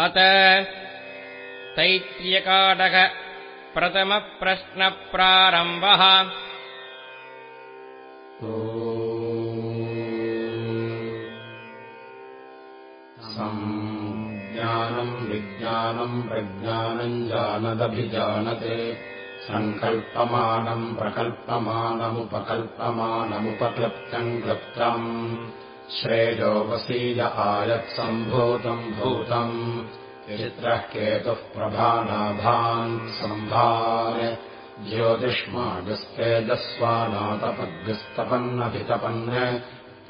अत तैत्र्यकाटक प्रथमप्रश्नप्रारम्भः। ज्ञानम् विज्ञानम् प्रज्ञानम् जानदभिजानते। सङ्कल्पमानम् प्रकल्पमानमुपकल्पमानमुपक्लप्तम् क्लप्तम् श्रेयोपसीय आयत्सम्भूतम् भूतम् चित्रः केतुः प्रभानाभान् सम्भाय ज्योतिष्मागस्तेजस्वानातपग्स्तपन्नभितपन्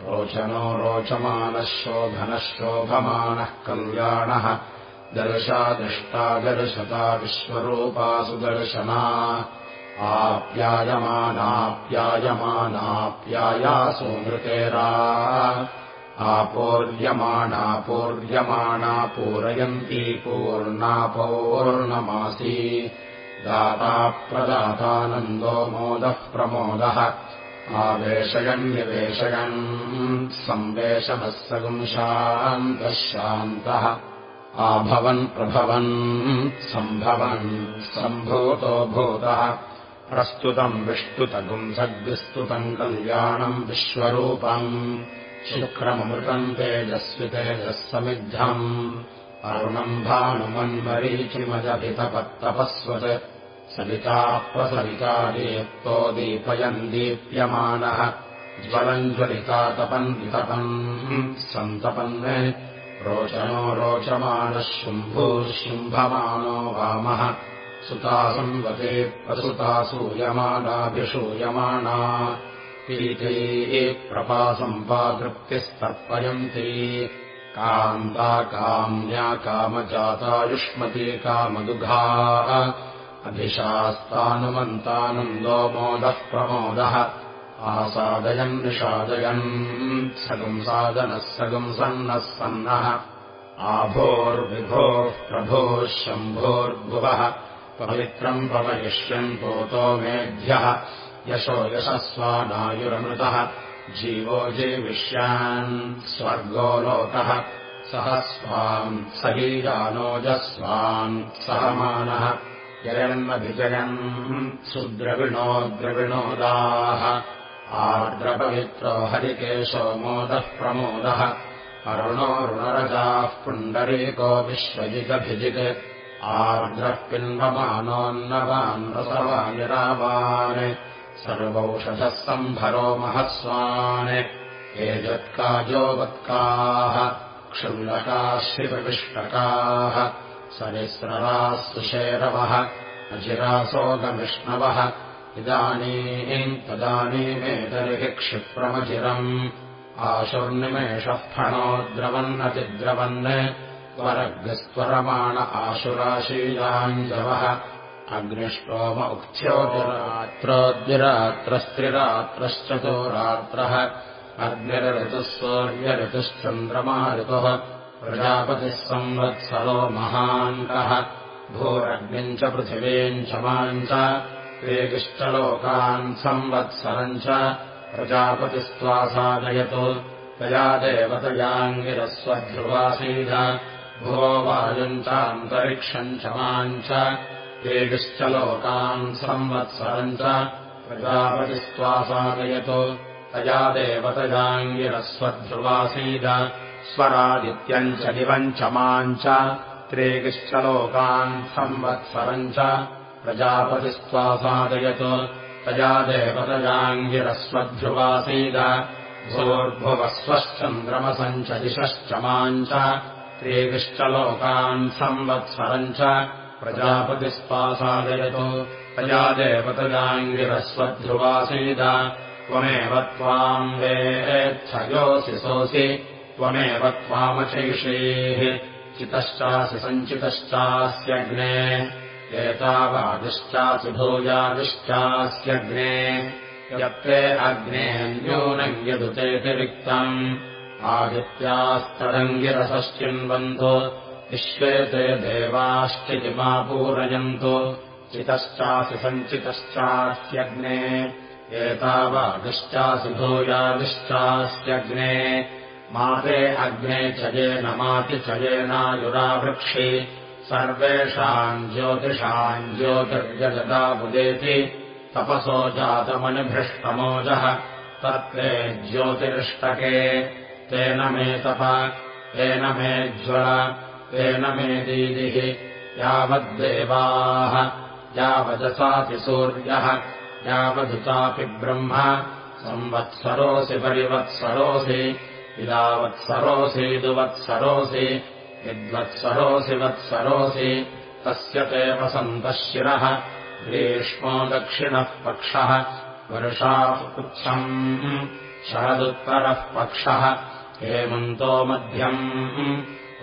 रोचनो रोचमानः शोभनः शोभमानः कल्याणः दर्शादृष्टा दर्शता विश्वरूपासु दर्शना आप्यायमानाप्यायमानाप्यायासु नृतेरा आपूर्यमाणा पूर्यमाणा पूरयन्ती पूर्णापौर्णमासी। दाता प्रदातानन्दो मोदः प्रमोदः आवेशयन्निवेशयन् संवेशमः सगुंशान्तः शान्तः। आभवन् प्रभवन् सम्भवन् सम्भूतो भूतः प्रस्तुतम् विष्टुतगुंसद्विस्तुतम् कल्याणम् विश्वरूपम् शुक्रममृतम् तेजस्वि तेजः समिद्धम् अरुणम् भानुमन्मरीचिमजभितपत्तपस्वत् सलिता प्रसलितादीप्तो दीपयन् दीप्यमानः ज्वलम् ज्वलिता तपन् वितपन् सन्तपन् रोचनो रोचमानः शुम्भूशुम्भमानो वामः सुतासंवते प्रसुतासूयमानाभिषूयमाणा पीतैः प्रपासम्पातृप्तिस्तर्पयन्ती कान्ता काम्या कामजातायुष्मती कामदुघा। अभिशास्तानुमन्तानन्दो मोदः प्रमोदः। आसादयन् निषादयन्। सगुंसादनः सगुंसन्नः सन्नः। आभोर्विभोः प्रभोः शम्भोर्भुवः पवित्रम् पवयिष्यन् पोतो मेभ्यः यशो यशस्वानायुरमृतः। जीवो जीविष्यान् स्वर्गो लोकः। सह स्वान् सहीजानोजस्वान् सहमानः। ययन्नभिजयन् सुद्रविणो द्रविणोदाः। आर्द्रपवित्रो हरिकेशो मोदः प्रमोदः। अरुणोरुणरजाः पुण्डरीको विश्वजिगभिजित् आर्द्रः पिन्वमानोन्नवान् रसवानिरावान् सर्वौषधः सम्भरो महस्वान् एजत्काजोवत्काः क्षुल्लकाश्रिपविष्टकाः सरिस्रराः सुशेरवः अजिरासोगविष्णवः इदानीम् तदानीमेतर्हि क्षिप्रमजिरम् आशुर्निमेषः फणो द्रवन्नतिद्रवन् त्वरग्स्त्वरमाण आशुराशीलाञ्जवः अग्निष्टोम उक्थ्योतिरात्रोद्विरात्रस्त्रिरात्रश्चतोरात्रः अग्निरऋतुः सौर्यऋतुश्चन्द्रमा ऋतुः प्रजापतिः संवत्सरो महान्तः भूरग्निम् च पृथिवीम् च माम् च वेगिश्च लोकान् संवत्सरम् च प्रजापतिस्त्वासादयतु तया देवतयाङ्गिरस्वध्रुवासीद भुवो वायुम् चान्तरिक्षम् च माम् च वेगिश्च लोकान् संवत्सरम् च प्रजापतिस्त्वासादयतु। तया देवतयाङ्गिरस्वध्रुवासीद स्वरादित्यम् च दिवम् च माम् च त्रेगिश्च लोकान् संवत्सरम् च प्रजापतिस्त्वासादयतु। तया देवतयाङ्गिरस्वध्रुवासीद भोर्भुवस्वश्चन्द्रमसम् च दिशश्च माम् च त्रेगिश्च लोकान् संवत्सरम् च प्रजापतिस्त्वासादयतु तया देवतयाङ्गिरस्वध्रुवासीद त्वमेव त्वाम् वेच्छयोऽसि सोऽसि। त्वमेव त्वामचैषेः। चितश्चासि सञ्चितश्चास्यग्ने। एतावादिश्चासि भूयादिश्चास्यग्ने। यत्ते अग्नेऽन्यूनम् यदुतेऽतिरिक्तम् आदित्यास्तदङ्गिरसश्चिन्वन्तु। विश्वेते देवाश्चितिमा पूरयन्तु चितश्चासि सञ्चितश्चास्यग्ने एतावादिश्चासि भूयादिश्चास्यग्ने माते अग्ने चयेन मातिचयेनायुरावृक्षि सर्वेषाम् ज्योतिषाम् ज्योतिर्यजदा बुदेति तपसो जातमनिभृष्टमोजः। तत्ते ज्योतिरिष्टके तेन मे तप तेन मे ज्वल तेन मे दीदिः यावद्देवाः यावदसाति सूर्यः यावदुतापि ब्रह्म संवत्सरोऽसि परिवत्सरोऽसि इदावत्सरोऽसि दुवत्सरोऽसि यद्वत्सरोऽसि वत्सरोऽसि तस्य ते वसन्तः शिरः ग्रीष्मो दक्षिणः पक्षः वर्षाः पुच्छम् शरदुत्तरः पक्षः हेमन्तो मध्यम्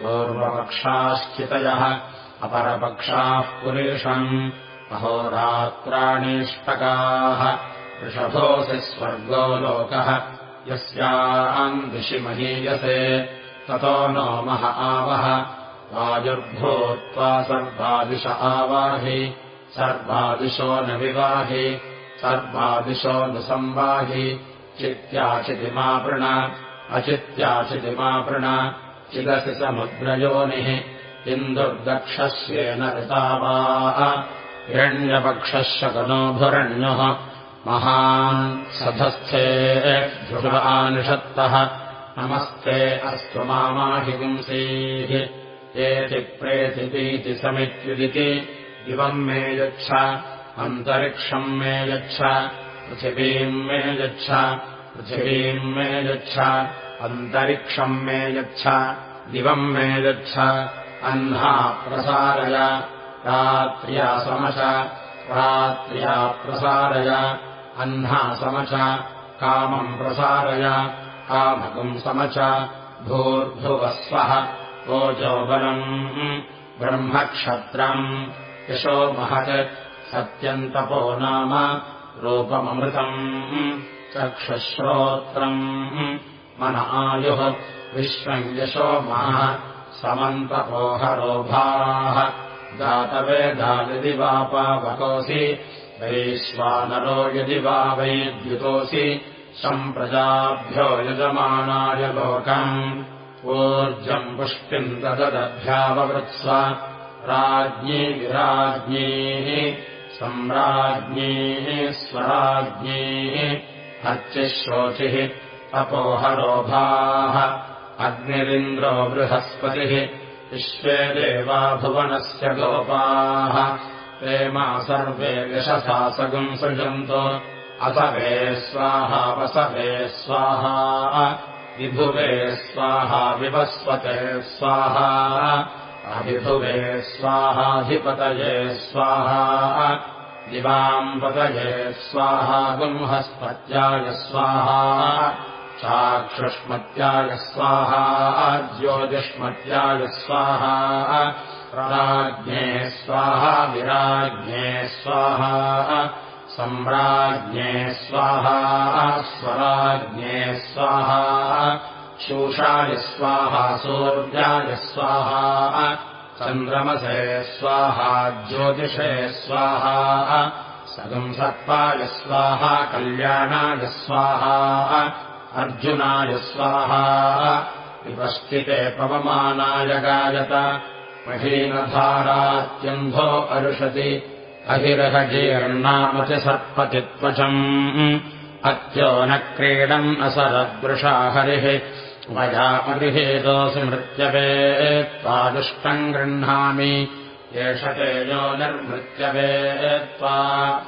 पूर्वपक्षाश्चितयः अपरपक्षाः पुरेषम् अहोरात्राणीष्टकाः वृषभोऽसि स्वर्गो लोकः यस्याम् दिशि महीयसे ततो नो मह आवह वायुर्भूत्वा सर्वादिश आवाहि सर्वादिशो न विवाहि सर्वादिशो न संवाहि चित्याचितिमापृण अचित्याचितिमापृण चिदसि समुद्रयोनिः इन्दुर्दक्षस्येन ऋतावाः हिरण्यपक्षः शकनोभुरण्यः महान् सधस्थे ध्रुवानिषत्तः नमस्ते अस्तु मामाहिपुंसीः एति प्रेतिपीति समित्युदिति इवम् मे यच्छ अन्तरिक्षम् मे यच्छ पृथिवीम् मे यच्छ पृथिवीम् मे यच्छ अन्तरिक्षम् मे यच्छ दिवम् मे यच्छ अह्ना प्रसारय रात्र्या समच रात्र्या प्रसारय अह्ना समच कामम् प्रसारय कामकम् समच भूर्भुवस्वः ओजोबलम् ब्रह्मक्षत्रम् यशो महत् सत्यन्तपो नाम रूपममृतम् चक्षुश्रोत्रम्। मन आयुः विश्वम् यशो महः समन्तपोहरोभाः। दातवेदा यदि वा पावकोऽसि वैश्वानरो यदि वा वैद्युतोऽसि सम्प्रजाभ्यो यजमानाय लोकम्। ऊर्जम् पुष्टिम् दददभ्याववृत्स्व राज्ञी विराज्ञीः सम्राज्ञीः स्वराज्ञीः अर्चिश्रोचिः अपोहरोभाः अग्निरिन्द्रो बृहस्पतिः विश्वे देवा भुवनस्य गोपाः प्रेमा सर्वे यशसासगम् सृजन्तो। असवे स्वाहा वसवे स्वाहा विभुवे स्वाहा विवस्वते स्वाहा अभिभुवे स्वाहाधिपतये स्वाहा दिवाम्पतये स्वाहा गुंहस्पत्याय स्वाहा चाक्षुष्मत्याय स्वाहा ज्योतिष्मत्याय स्वाहा राज्ञे स्वाहा विराज्ञे स्वाहा सम्राज्ञे स्वाहा स्वराज्ञे स्वाहा शूषाय स्वाहा सूर्याय स्वाहा चन्द्रमसे स्वाहा ज्योतिषे स्वाहा सगंसत्पाय स्वाहा कल्याणाय स्वाहा अर्जुनाय स्वाहा विपश्चिते पवमानाय गायत महीनधारात्यन्धो अरुषति अहिरहजीर्णामतिसर्पतित्वचम् अत्यो न क्रीडम् असरद्वृषा हरिः मया अभिहेतोऽसि मृत्यवे त्वादुष्टम् गृह्णामि एष तेजो निर्मृत्यवे त्वा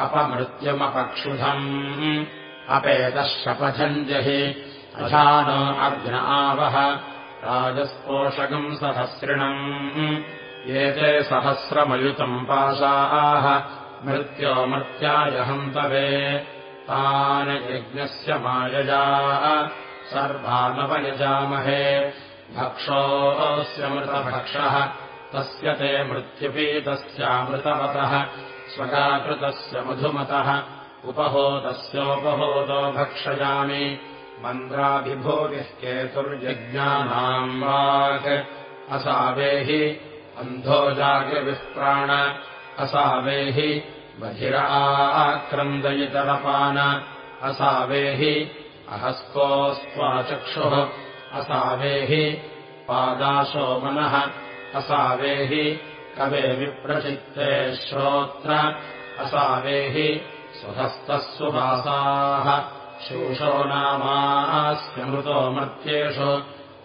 अपमृत्युमपक्षुधम्। अपेतः शपथम् जहि अशान अग्न आवह। राजस्पोषकम् सहस्रिणम्। एते सहस्रमयुतम् पाशाः। मृत्यो मर्त्याय हन्तवे। तान् यज्ञस्य मायजा सर्वानपयजामहे भक्षोऽस्य मृतभक्षः तस्य ते मृत्युपीतस्यामृतवतः स्वगाकृतस्य मधुमतः उपहोतस्योपहोतो भक्षयामि। मन्द्राभिभोगिः केतुर्यज्ञानाम् वाक् असावेहि अन्धोजाग्यविप्राण असावेहि बधिराक्रन्दयितरपान असावेहि अहस्तोऽस्त्वाचक्षुः असावेहि पादाशो मनः। असावेहि कवे विप्रचित्ते श्रोत्र। असावेहि सुहस्तः सुभासाः। शूषो नामास्यमृतो मर्त्येषु।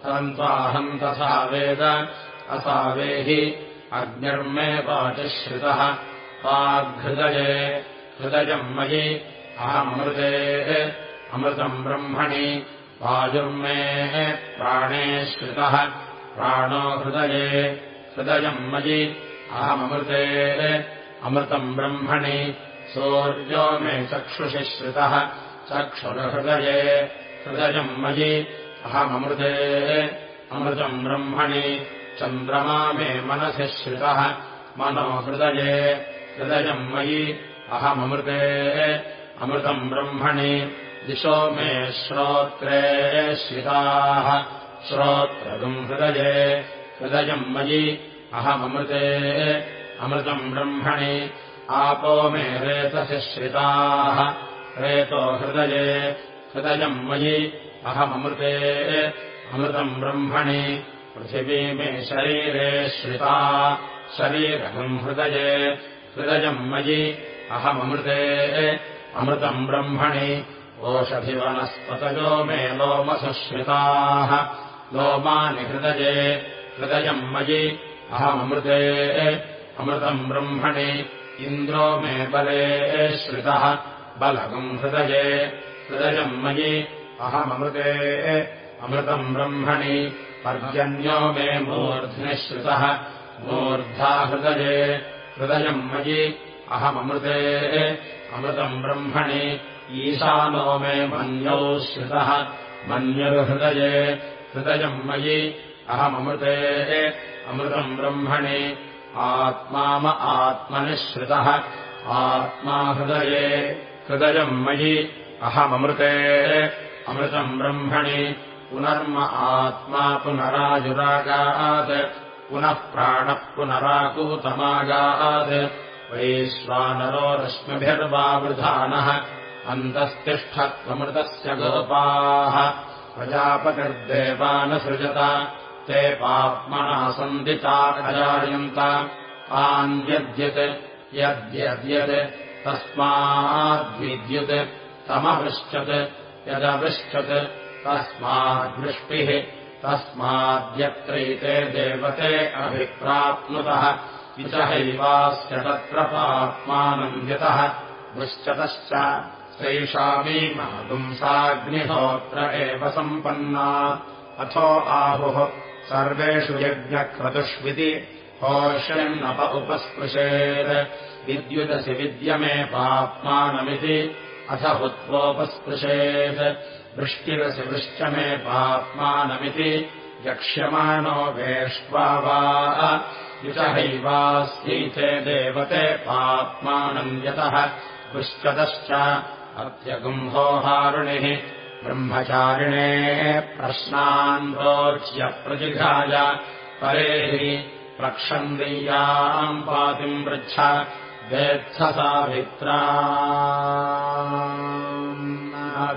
तन्त्वाहम् तथा वेद। असावेहि अग्निर्मे वाचिश्रितः। वाग्हृदये हृदयम् मयि अहमृतेः अमृतम् ब्रह्मणि। वायुर्मे प्राणे श्रितः प्राणो हृदये। हृदयम् मयि। अहमृतेः अमृतम् ब्रह्मणि। सूर्यो मे चक्षुषि श्रितः चक्षुरहृदये। हृदयम् मयि। अहमृतेः अमृतम् ब्रह्मणि। चन्द्रमा मे मनसि श्रितः मनो हृदये। हृदयम् मयि। अहमृते अमृतम् ब्रह्मणि दिशो मे श्रोत्रे श्रिताः श्रोत्रगम् हृदये हृदयम् मयि अहमृते अमृतम् ब्रह्मणि आपो मे रेतसि श्रिताः रेतो हृदये हृदयम् मयि अहमृते अमृतम् ब्रह्मणि। पृथिवी मे शरीरे श्रिता शरीरम् हृदये हृदयम् मयि अहमृते अमृतम् ब्रह्मणि ओषधिवनस्पतयो मे लोमसश्रिताः लोमानि हृदये हृदयम् मयि अहमृते अमृतम् ब्रह्मणि इन्द्रो मे बले श्रितः। बलगम् हृदये हृदयम् मयि अहमृते अमृतम् ब्रह्मणि पर्जन्यो मे मूर्ध्निश्रितः मूर्धा हृदये हृदयम् मयि अहमृते अमृतम् ब्रह्मणि ईशानो मे मन्यौ श्रितः मन्यर्हृदये हृदयम् मयि अहमृते अमृतम् ब्रह्मणि आत्माम आत्मनिःश्रितः आत्मा हृदये हृदयम् मयि अहमृते अमृतम् ब्रह्मणि। पुनर्म आत्मा पुनराजुरागात् पुनः प्राणः पुनराकूतमागात्। वैश्वानरो रश्मिभिर्वावृधानः अन्तस्तिष्ठत्वमृतस्य गोपाः। प्रजापतिर्देवानसृजत ते पाप्मना सन्दिता अजायन्त आन्यद्यत् यद्यद्यत् तस्माद्विद्युत् तमवृश्चत् यदवृश्चत् तस्माद्वृष्टिः तस्माद्यत्रैते देवते अभिप्राप्नुतः। इच हैवास्य तत्र पाप्मानम् यतः वृश्चतश्च सैषामी महपुंसाग्निहोत्र एव सम्पन्ना। अथो आहुः। सर्वेषु यज्ञक्रतुष्विति। होषण्णप उपस्पृशेत्। विद्युदसि विद्यमे पाप्मानमिति। अथ हुत्वोपस्पृशेत्। वृष्टिरसि वृश्चमे पाप्मानमिति। यक्ष्यमाणो वेष्ट्वा वा। युचहैवास्यैते देवते पाप्मानम् यतः। वृश्चतश्च अत्यगुम्भोहारुणिः ब्रह्मचारिणे प्रश्नान् रोच्य प्रतिघाय परेः प्रक्षन्दीयाम् पातिम् पृच्छ वेत्थसाभित्रा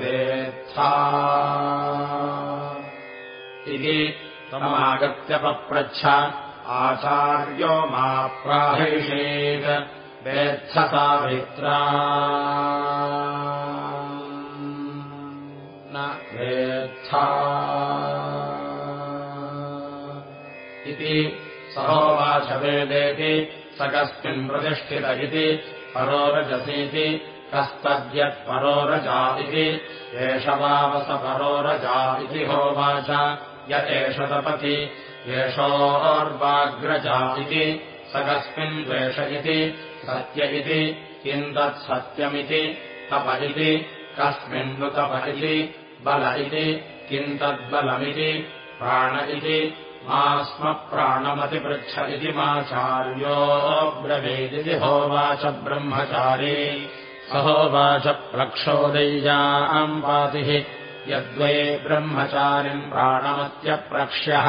वेत्था इति तमागत्यपप्रच्छ आचार्यो मा प्राहैषेत् इति सहोवाच वेदेति स कस्मिन् प्रतिष्ठित इति परोरजसीति कस्तद्यत्परोरजा इति एष वावसपरोरजा इति होवाच य एष तपति एषोर्वाग्रजा इति स कस्मिन् द्वेष इति सत्य इति किम् तत्सत्यमिति तप इति कस्मिन्नु इति बल इति किम् तद्बलमिति प्राण इति मा स्म प्राणमतिपृच्छ इति माचार्यो ब्रवीदिति होवाच ब्रह्मचारी। सहोवाच प्रक्षोदय्याम् पातिः यद्वये ब्रह्मचारिम् प्राणमत्यप्रक्ष्यः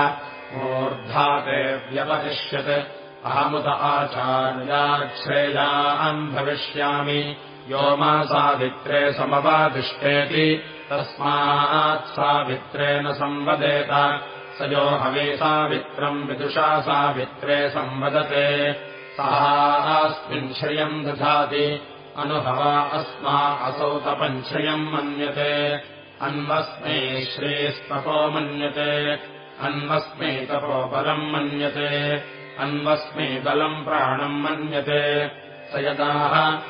मूर्धाते व्यपतिष्यत् अहमुत आचार्याच्छ्रेयाम् भविष्यामि। यो मासादित्रे समवादिष्टेति तस्मात् सावित्रेण संवदेत। स यो हवे सावित्रम् विदुषा सावित्रे संवदते। सहास्मिन् श्रियम् दधाति। अनुभवा अस्मा असौ तपञ्छ्रियम् मन्यते। अन्वस्मै श्रीस्तपो मन्यते। अन्वस्मै तपोबलम् मन्यते अन्वस्मै बलम् प्राणम् मन्यते। स यदाः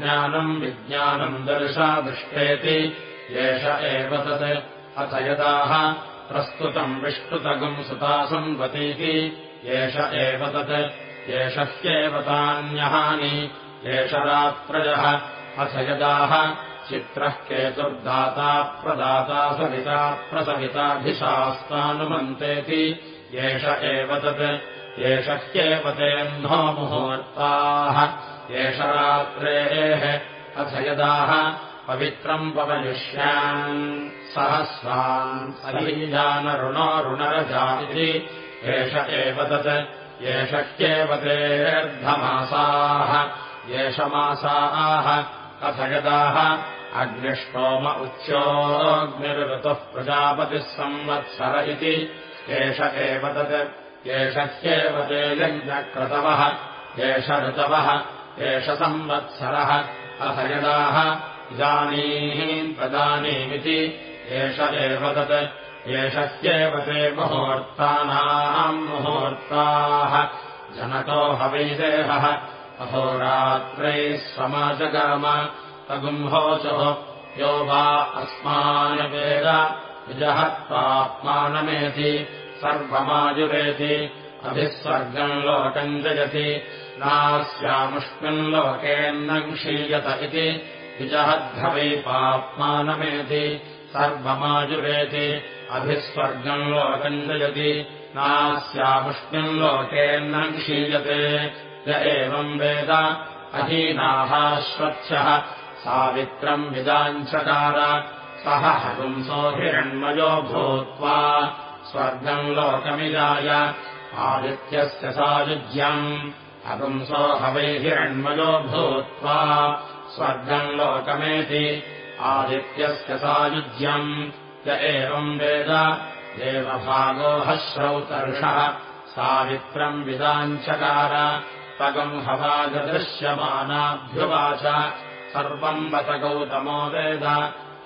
ज्ञानम् विज्ञानम् दर्शा दृष्टेति। एष एव तत्। अथ यदाः प्रस्तुतम् विष्टुतगुम् सुता संवतीति एष एव तत्। एष ह्येव तान्यहानि। एष रात्रयः। अथ यदाः चित्रः केतुर्दाता प्रदाता सविता प्रसविताभिशास्तानुमन्तेति एष एव तत् एष ह्येव तेऽह्नो मुहूर्ताः। एष रात्रेः अथ यदाः पवित्रम् पवयिष्यान् सहस्रान् अलीजानरुणो रुणरजा इति एष एव तत् एष ह्येव तेऽर्धमासाः एष मासाः अथ यदाः अग्निष्टोम उच्योऽग्निर्ऋतुः प्रजापतिः संवत्सर इति एष एव तत्। एष ह्येव ते यज्ञक्रतवः एष ऋतवः एष संवत्सरः अथ यदाः इदानीम् प्रदानीमिति एष एव तत्। एष ह्येव ते मुहूर्तानाम् मुहूर्ताः। जनतो हवैदेहः अहोरात्रैः समाजगाम। तगुम्भोचो यो वा अस्मानवेद विजहत्वात्मानमेति सर्वमायुरेति अभिः स्वर्गम् लोकम् जयति। नास्यामुष्मिन् लोकेऽन्नम् क्षीयत इति विजहद्भवैपात्मानमेति सर्वमायुरेति अभिः स्वर्गम् लोकम् जयति। नास्यामुष्मिन् लोकेऽन्नम् क्षीयते य एवम् वेद अहीनाः स्वच्छः। सावित्रम् विदाञ्चकार सः हपुंसो हिरण्मयो भूत्वा स्वर्गम् लोकमिदाय आदित्यस्य सायुज्यम् हपुंसो हवै हिरण्मयो भूत्वा स्वर्गम् लोकमेति आदित्यस्य सायुज्यम् य एवम् वेद देवभागोह श्रौतर्षः सावित्रम् विदाञ्चकार पगम् हवागदृश्यमानाभ्युवाच सर्वम् वत गौतमो वेद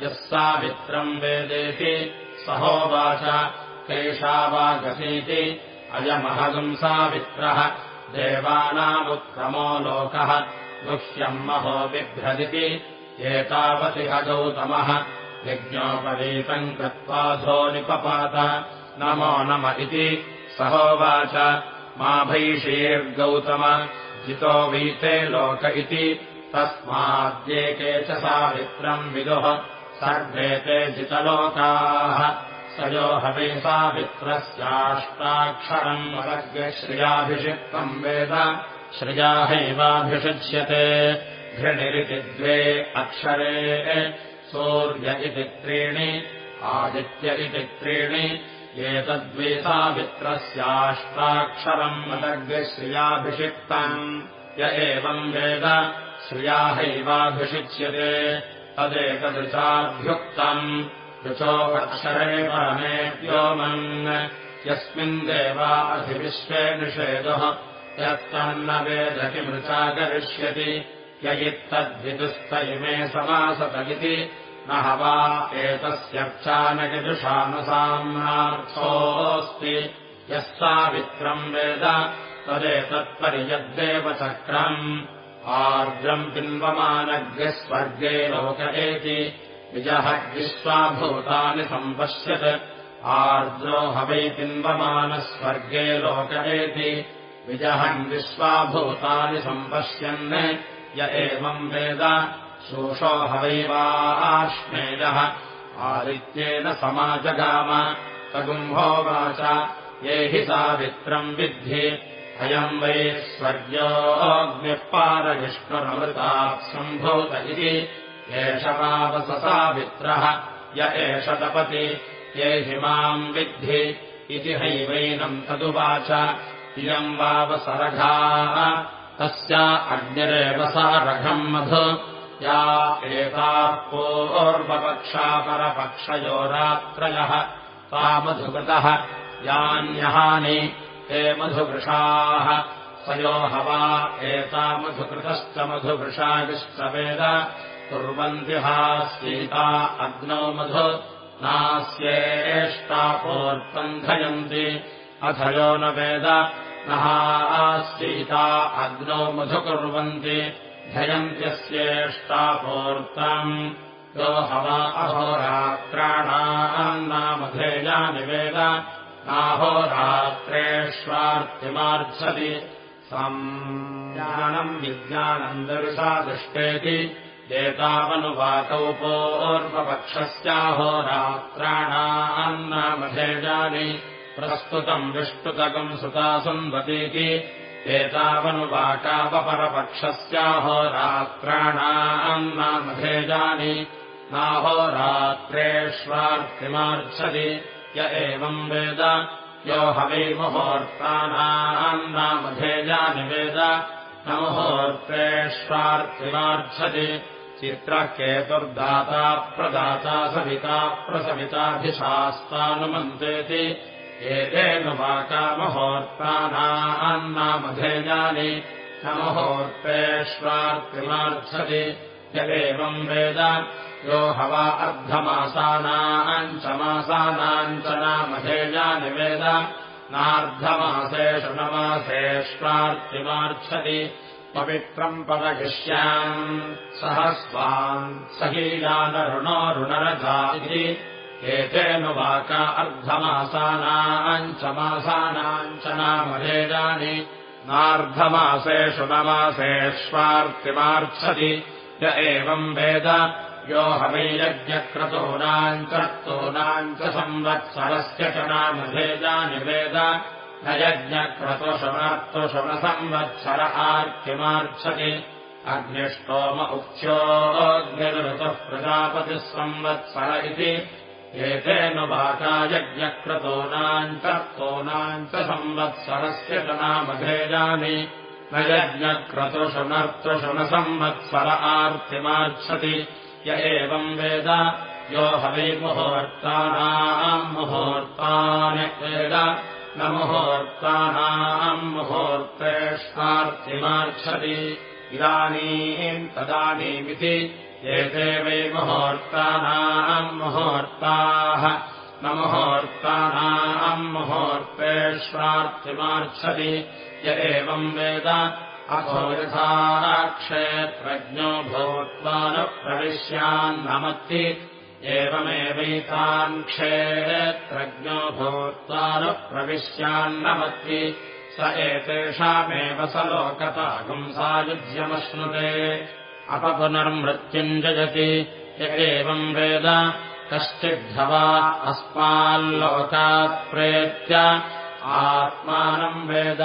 यः सावित्रम् वेदेति सहोवाच केषा वागसीति अयमहगम् सावित्रः देवानामुत्तमो लोकः। गुह्यम् महो बिभ्रदिति एतावतिह गौतमः यज्ञोपवीतम् कृत्वाधो निपपात नमो नम इति। सहोवाच मा भैषीर्गौतम जितो वीते लोक इति। तस्माद्येके च सावित्रम् विदुः सर्वे ते जितलोकाः स यो हवे सावित्रस्याष्टाक्षरम् श्रियाभिषिक्तम् वेद। श्रिया हैवाभिषिच्यते घृणिरिति द्वे अक्षरे। सूर्य इति त्रीणि। आदित्य इति त्रीणि। एतद्वे सावित्रस्याष्टाक्षरम् मदग्श्रियाभिषिक्तम् य एवम् वेद। श्रिया हैवाभिषिच्यते तदेतदृशाभ्युक्तम् ऋचो अक्षरे परमे व्योमन् यस्मिन् देवा अधिविश्वे निषेदः। यत्तन्न वेद किमृचा करिष्यति। य इत्तद्विदुस्त इमे समासत इति न हवा एतस्यक्षानयजुषानुसाम्नार्थोऽस्ति यः सावित्रम् वेद। तदेतत्पर्यद्देव चक्रम् आर्द्रम् पिन्वमानग्निः स्वर्गे लोक एति। विजः विश्वाभूतानि सम्पश्यत्। आर्द्रो हवै पिन्वमानः स्वर्गे लोक एति। विजहन् विश्वाभूतानि सम्पश्यन्। य एवम् वेद। शोषो हवैवाश्मेयः आदित्येन समाजगाम। तगुम्भोवाच ये हि सावित्रम् विद्धि अयम् वै स्वर्योऽग्निः पारविष्णुरमृतात् सम्भूत इति एष वावससावित्रः य एष तपति ये हि माम् विद्धि इति हैवैनम् तदुवाच इयम् वावसरघाः तस्या अग्निरेव सा रघम् मधु या एताः पूर्वपक्षापरपक्षयोरात्रयः ता मधुकृतः यान्यहानि ते मधुवृषाः। सयो हवा एता मधुकृतश्च मधुवृषागिश्च वेद कुर्वन्ति हास्येता अग्नौ मधु। नास्येष्टापोर्पन्धयन्ति अथयो न वेद। न हास्यीता अग्नौ मधु कुर्वन्ति। धयन्त्यस्येष्टापोर्तम् यो हवा अहोरात्राणान्नामधेया निवेद नाहोरात्रेष्वार्तिमार्च्छति सञ्ज्ञानम् विज्ञानम् दर्शा दृष्टेति। एतावनुवाकौ पूर्वपक्षस्याहोरात्राणान्नामधेजानि प्रस्तुतम् विष्टुतकम् सुता संवतीति एतावनुवाकापपरपक्षस्याहोरात्राणान्नामधेजानि नाहोरात्रेष्वार्थिमार्च्छति य एवम् वेद। यो हवै मुहूर्तानान्नामधेजानि वेद न मुहूर्तेष्वार्थिमार्च्छति चित्रः केतुर्दाता प्रदाता सविता प्रसविताभिशास्तानुमन्तेति। एतेन वाकामहोर्तानान्नामधेयानि न मुहूर्तेष्वार्तिमार्च्छति यदेवम् वेद यो हवा अर्धमासानाम् च मासानाम् च नामधेयानि वेद नार्धमासेषु न मासेष्वार्तिमार्च्छति पवित्रम् पदगिष्याम् सहस्वान् सहीयानरुणोरुणरजा इति एतेन वाका अर्धमासानाम् च मासानाम् च नामधेजानि नार्धमासेषु न मासेष्वार्तिमार्च्छति य एवम् वेद यो हवैयज्ञक्रतूनाम् कर्तूनाम् च संवत्सरस्य च नामधेजानि वेद न यज्ञक्रतुषमर्तुषमसंवत्सर आर्तिमार्च्छति। अग्निष्टोम उच्योऽग्निर्ऋतुः प्रजापतिः संवत्सर इति। एतेन वाका यज्ञक्रतूनाम् कर्तूनाम् च संवत्सरस्य च नामधेयानि न यज्ञक्रतुषुनर्तुषुनसंवत्सर आर्तिमार्च्छति य एवम् वेद। यो हवैर्मुहूर्तानाम् मुहूर्तानि वेद। न मुहूर्तानाम् मुहूर्तेष्वार्तिमार्च्छति। इदानीम् तदानीमिति एते वै मुहूर्तानाम् मुहूर्ताः। न मुहूर्तानाम् मुहूर्तेष्वार्तिमार्च्छति। य एवम् वेद अथो यथा क्षेत्रज्ञो भूत्वा न प्रविश्यान्नमत्ति एवमेवैतान् क्षेत्रज्ञो भूत्वा न प्रविश्यान्नमत्ति स एतेषामेव स लोकतागुंसायुज्यमश्नुते अपपुनर्मृत्युञ्जयति य एवम् वेद कश्चिद्धवा अस्माल्लोकात् प्रेत्य आत्मानम् वेद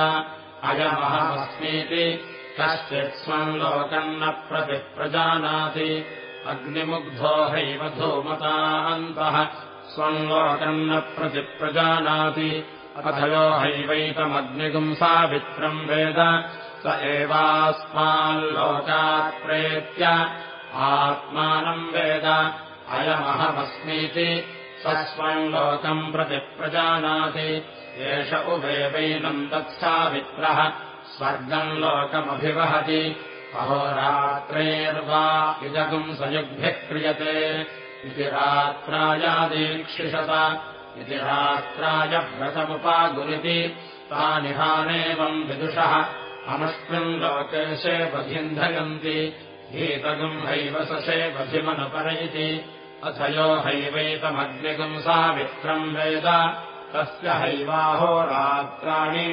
अयमहमस्मीति कश्चित् स्वम् लोकम् न प्रतिप्रजानाति अग्निमुग्धो हैव धूमतान्तः स्वम् लोकम् न प्रतिप्रजानाति अथयो हैवैतमग्निगुंसावित्रम् वेद। स एवास्माल्लोकात् प्रेत्य आत्मानम् वेद। अयमहमस्मीति स स्वम् लोकम् प्रतिप्रजानाति एष उभेवैनम् तत्सावित्रः। स्वर्गम् लोकमभिवहति। अहोरात्रैर्वा इदगुम् सयुग्भिः क्रियते। इति रात्रायादीक्षिषत इति रात्राय व्रतमुपागुरिति। तानिहानेवम् विदुषः। अमुष्मिन् लोकेशे बधिन्धयन्ति हीतगुम् हैव सशे बधिमनुपरयिति अथ यो हैवैतमग्निगुम् सावित्रम् वेद। तस्य हैवाहोरात्राणि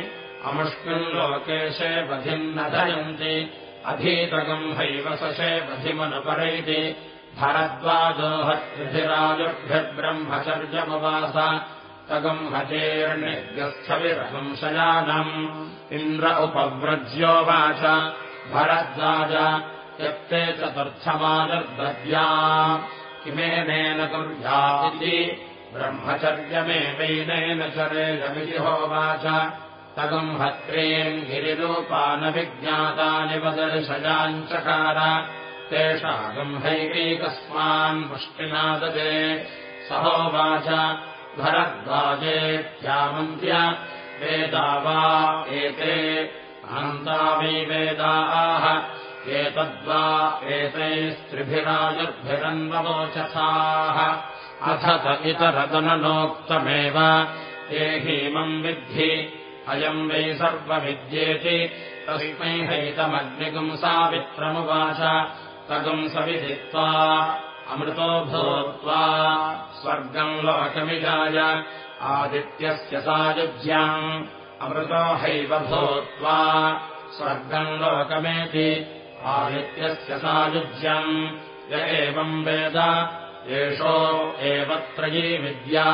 अमुष्मिन् लोकेशे बधिन्नधयन्ति अधीतगम् हैव सशे बधिमनुपरैति भरद्वाजोहत्रिभिराजुर्भिर्ब्रह्मचर्यमुवास तगम् हतेर्निर्गस्थविरहंशयानम् इन्द्र उपव्रज्योवाच भरद्वाज यत्ते चतुर्थमानिर्दद्या किमेनेन कुर्यादिति ब्रह्मचर्यमेवैनेन चरेदमिति होवाच। तगम् हत्रेम् गिरिरूपानभिज्ञातानि वदर्शयाञ्चकार तेषागम् हैकैकस्मान् पुष्टिनाददे सहोवाच भरद्वाजेत्यामन्त्य वेदा वा एते अनन्ता वै वेदाः एतद्वा एतैस्त्रिभिराजुर्भिरन्वोचसाः अथ स इतरदननोक्तमेव। एहीमम् विद्धि। अयम् वै सर्वविद्येति। तस्मै हैतमग्निगुंसावित्रमुवाच तगुंसविदित्वा अमृतो भूत्वा स्वर्गम् लोकमिजाय। आदित्यस्य सायुज्यम्। अमृतो हैव भूत्वा स्वर्गम् लोकमेति आदित्यस्य सायुज्यम् य एवम् वेद। एषो एव त्रयी विद्या।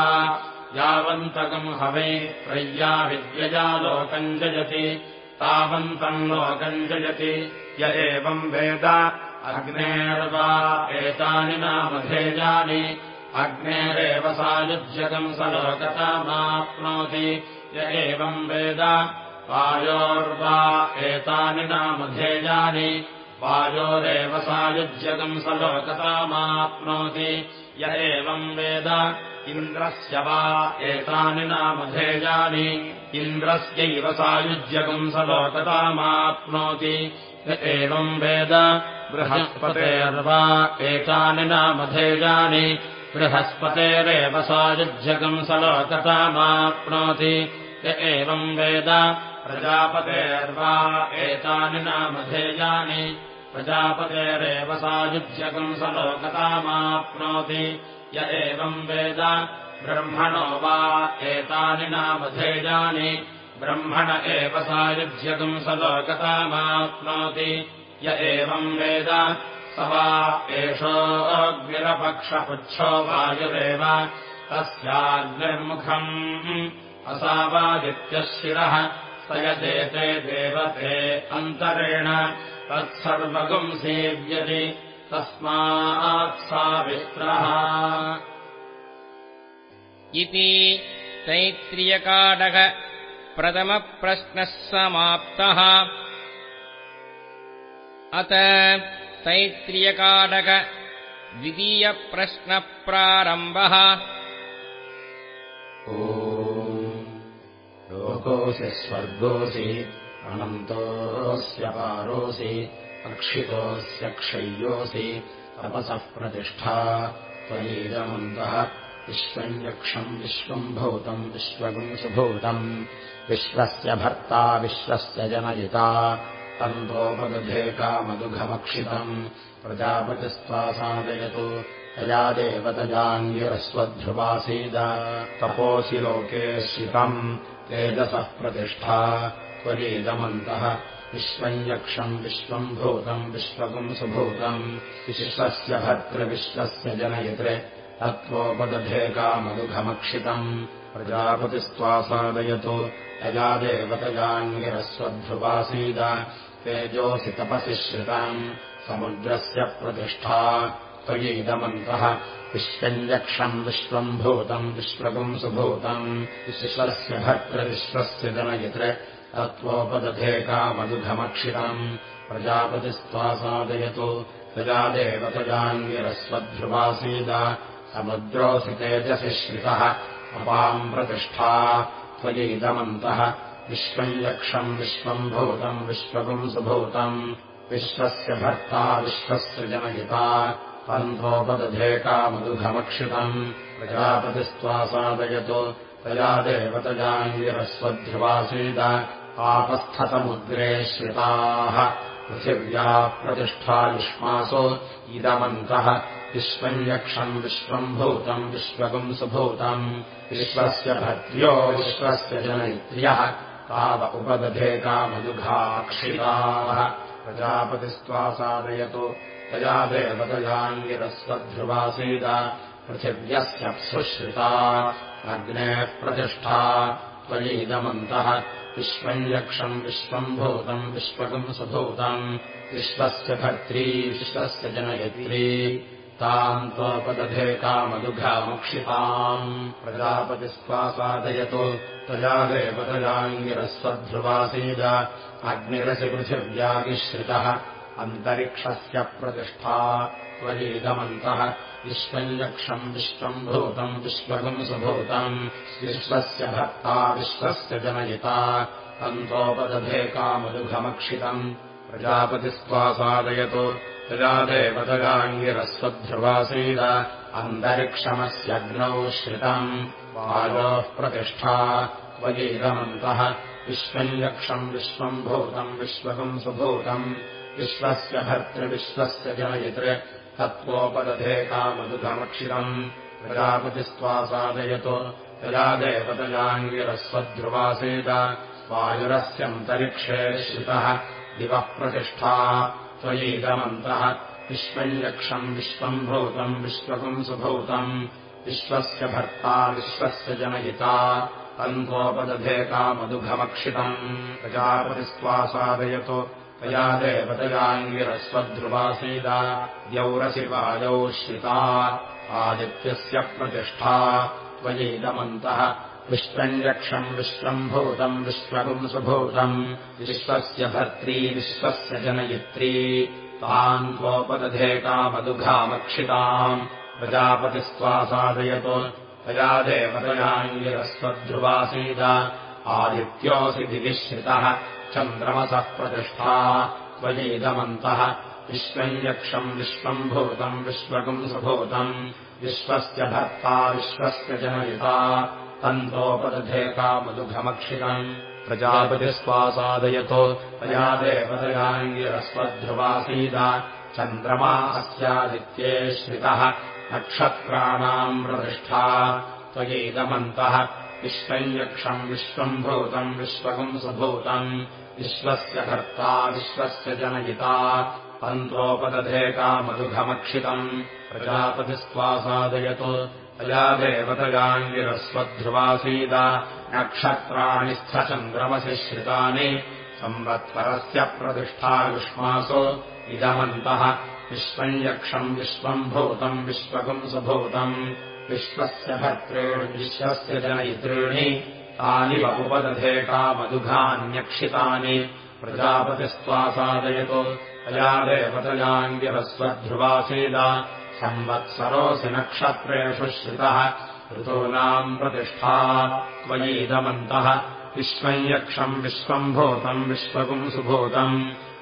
यावन्तकम् हवै त्रय्या विद्यया लोकम् जयति। तावन्तम् लोकम् जयति। य एवम् वेद। अग्नेर्वा एतानि नामधेयानि अग्नेरेव सायुज्यकम् स लोकतामाप्नोति। य एवम् वेद। वायोर्वा एतानि नामधेयानि वायोरेव सायुज्यकम् स लोकतामाप्नोति य एवम् वेद। इन्द्रस्य वा एतानि नामधेयानि इन्द्रस्यैव सायुज्यकम् स लोकतामाप्नोति य एवम् वेद। बृहस्पतेर्वा एतानि नामधेयानि बृहस्पतेरेव सायुज्यकम् स लोकतामाप्नोति य एवम् वेद प्रजापतेर्वा एतानि नामधेयानि प्रजापतेरेव सायुज्यकम् स लोकतामाप्नोति य एवम् वेद ब्रह्मणो वा एतानि नामधेयानि ब्रह्मण एव सायुज्यकम् स लोकतामाप्नोति य एवम् वेद स वा एषोऽग्निरपक्षपुच्छो वायुरेव। तस्याग्निर्मुखम् असावादित्यः शिरः देवते अन्तरेण तत्सर्वगुम् सेव्यति तस्मात् सावित्रः इति तैत्रियकाडः प्रथमप्रश्नः समाप्तः। अत तैत्रियकाडक द्वितीयप्रश्नप्रारम्भः लोकोऽसि स्वर्गोऽसि अनन्तोऽस्य पारोऽसि अक्षितोऽस्य क्षय्योऽसि तपसः प्रतिष्ठा त्वयीदमन्तः विश्वम् यक्षम् विश्वम् भूतम् विश्वगुम् सुभूतम् विश्वस्य भर्ता विश्वस्य जनयिता तन्तोपदधे कामदुघमक्षितम् प्रजापतिस्त्वा सादयतु तया देवतजान्यरस्वध्रुवासीद तपोऽसि लोके श्रितम् तेजसः प्रतिष्ठा त्वरीदमन्तः विश्वम् यक्षम् विश्वम् भूतम् विश्वगुम् सुभूतम् विश्वस्य भर्तृविश्वस्य जनयित्रे तत्त्वोपदधे कामदुघमक्षितम्। प्रजापतिस्त्वा सादयतु यया देवतजान्यरस्वध्रुवासीद तेजोऽसि तपसि श्रिताम्। समुद्रस्य प्रतिष्ठा त्वयीदमन्तः विश्वम् यक्षम् विश्वम् भूतम् विश्वस्य भर्तृविश्वस्य जनयित्र तत्त्वोपदधे कामदुघमक्षितम् प्रजापतिस्त्वा सादयतु तया देवतजान्यरस्वध्रुवासीद समुद्रोऽसि तेजसि श्रितः। अपाम् प्रतिष्ठा। त्वयैदमन्तः विश्वम् यक्षम् विश्वम् भूतम् विश्वगुम् सुभूतम्। विश्वस्य भर्ता विश्वस्य पन्थोपदधे कामदुघमक्षितम् प्रजापतिस्त्वा सादयतु तया देवतजान्यरस्वध्रुवासीद आपस्थसमुद्रे श्रिताः पृथिव्या प्रतिष्ठा युष्मासु इदमन्तः विश्वम् यक्षम् विश्वम् भूतम् विश्वगुम् सुभूतम् विश्वस्य भर्त्र्यो विश्वस्य जनयित्र्यः ताव उपदधे कामदुघाक्षिताः प्रजापतिस्त्वा सादयतु तया देवतजान्यरस्वध्रुवासीद पृथिव्यस्यप्सुश्रिता अग्नेः प्रतिष्ठा त्वयीदमन्तः विश्वम् यक्षम् विश्वम् भूतम् विश्वगुम् सुभूतम् विश्वस्य भर्त्री विश्वस्य जनयित्री ताम् त्वपदधे कामदुघामुक्षिताम्। तया देवतजाङ्गिरस्वध्रुवासीद अग्निरसि पृथिव्यागिश्रितः अन्तरिक्षस्य प्रतिष्ठा त्वयीदमन्तः विश्वम् यक्षम् विश्वम् भूतम् विश्वगम् सुभूतम् विश्वस्य भक्ता विश्वस्य जनयिता तन्तोपदधे कामदुघमक्षितम्। प्रजापतिस्त्वा साधयतु प्रजा देवतगाङ्गिरस्वध्रुवासीद अन्तरिक्षमस्यग्नौ श्रितम्। वायोः प्रतिष्ठा त्वयीदमन्तः विश्वम् यक्षम् विश्वम् भूतम् विश्वगम् सुभूतम् विश्वस्य भर्तृविश्वस्य जनयितृ तत्त्वोपदधे कामदुघमक्षितम् प्रजापतिस्त्वा साधयतु यदा देवतयाङ्गिरस्वध्रुवासीत वायुरस्यन्तरिक्षे श्रितः दिवः प्रतिष्ठा त्वयीदमन्तः विश्वम् यक्षम् विश्वम् भूतम् विश्वकम् सुभूतम् विश्वस्य भर्ता विश्वस्य जनयिता तन्तोपदधे कामदुघमक्षितम् प्रजापतिस्त्वा साधयतु तया देवतयाङ्गिरस्वध्रुवासीद द्यौरसि वायौ श्रिता आदित्यस्य प्रतिष्ठा त्वयीदमन्तः। विश्वम् यक्षम् विश्वम् भूतम् विश्वकम् सुभूतम् विश्वस्य भर्त्री विश्वस्य जनयित्री। तान् त्वोपदधे कामदुघामक्षिताम् प्रजापतिस्त्वा साधयतु तया देवतयाङ्गिरस्वध्रुवासीद आदित्योऽसि दिविश्रितः चन्द्रमसः प्रतिष्ठा त्वयीदमन्तः विश्वम् यक्षम् विश्वम् भूतम् विश्वकम् सुभूतम् विश्वस्य भर्ता विश्वस्य जनयिता तन्तोपदधे कामदुघमक्षितम् प्रजापतिस्वासादयतो तया देवतयाङ्गिरस्वध्रुवासीद चन्द्रमा अस्यादित्ये श्रितः नक्षत्राणाम् प्रतिष्ठा त्वयीदमन्तः विश्वम् यक्षम् विश्वम् भूतम् विश्वकम् सुभूतम् विश्वस्य कर्ता विश्वस्य कामदुघमक्षितम् प्रजापतिस्त्वासादयतु तया देवतयाङ्गिरस्वध्रुवासीद नक्षत्राणि स्थचन्द्रमसि श्रितानि संवत्सरस्य प्रतिष्ठायुष्मासु इदमन्तः विश्वम् यक्षम् विश्वम् भूतम् विश्वकम् सुभूतम् विश्वस्य भर्तॄणि विश्वस्य जनयितॄणि तानि बहुपदधे कामदुघान्यक्षितानि प्रजापतिस्त्वासादयतु तया देवतयाङ्गिरस्वध्रुवासीद संवत्सरोऽसि नक्षत्रेषु श्रितः ऋतूनाम् प्रतिष्ठा त्वयीदमन्तः। विश्वम् यक्षम् विश्वम् भूतम्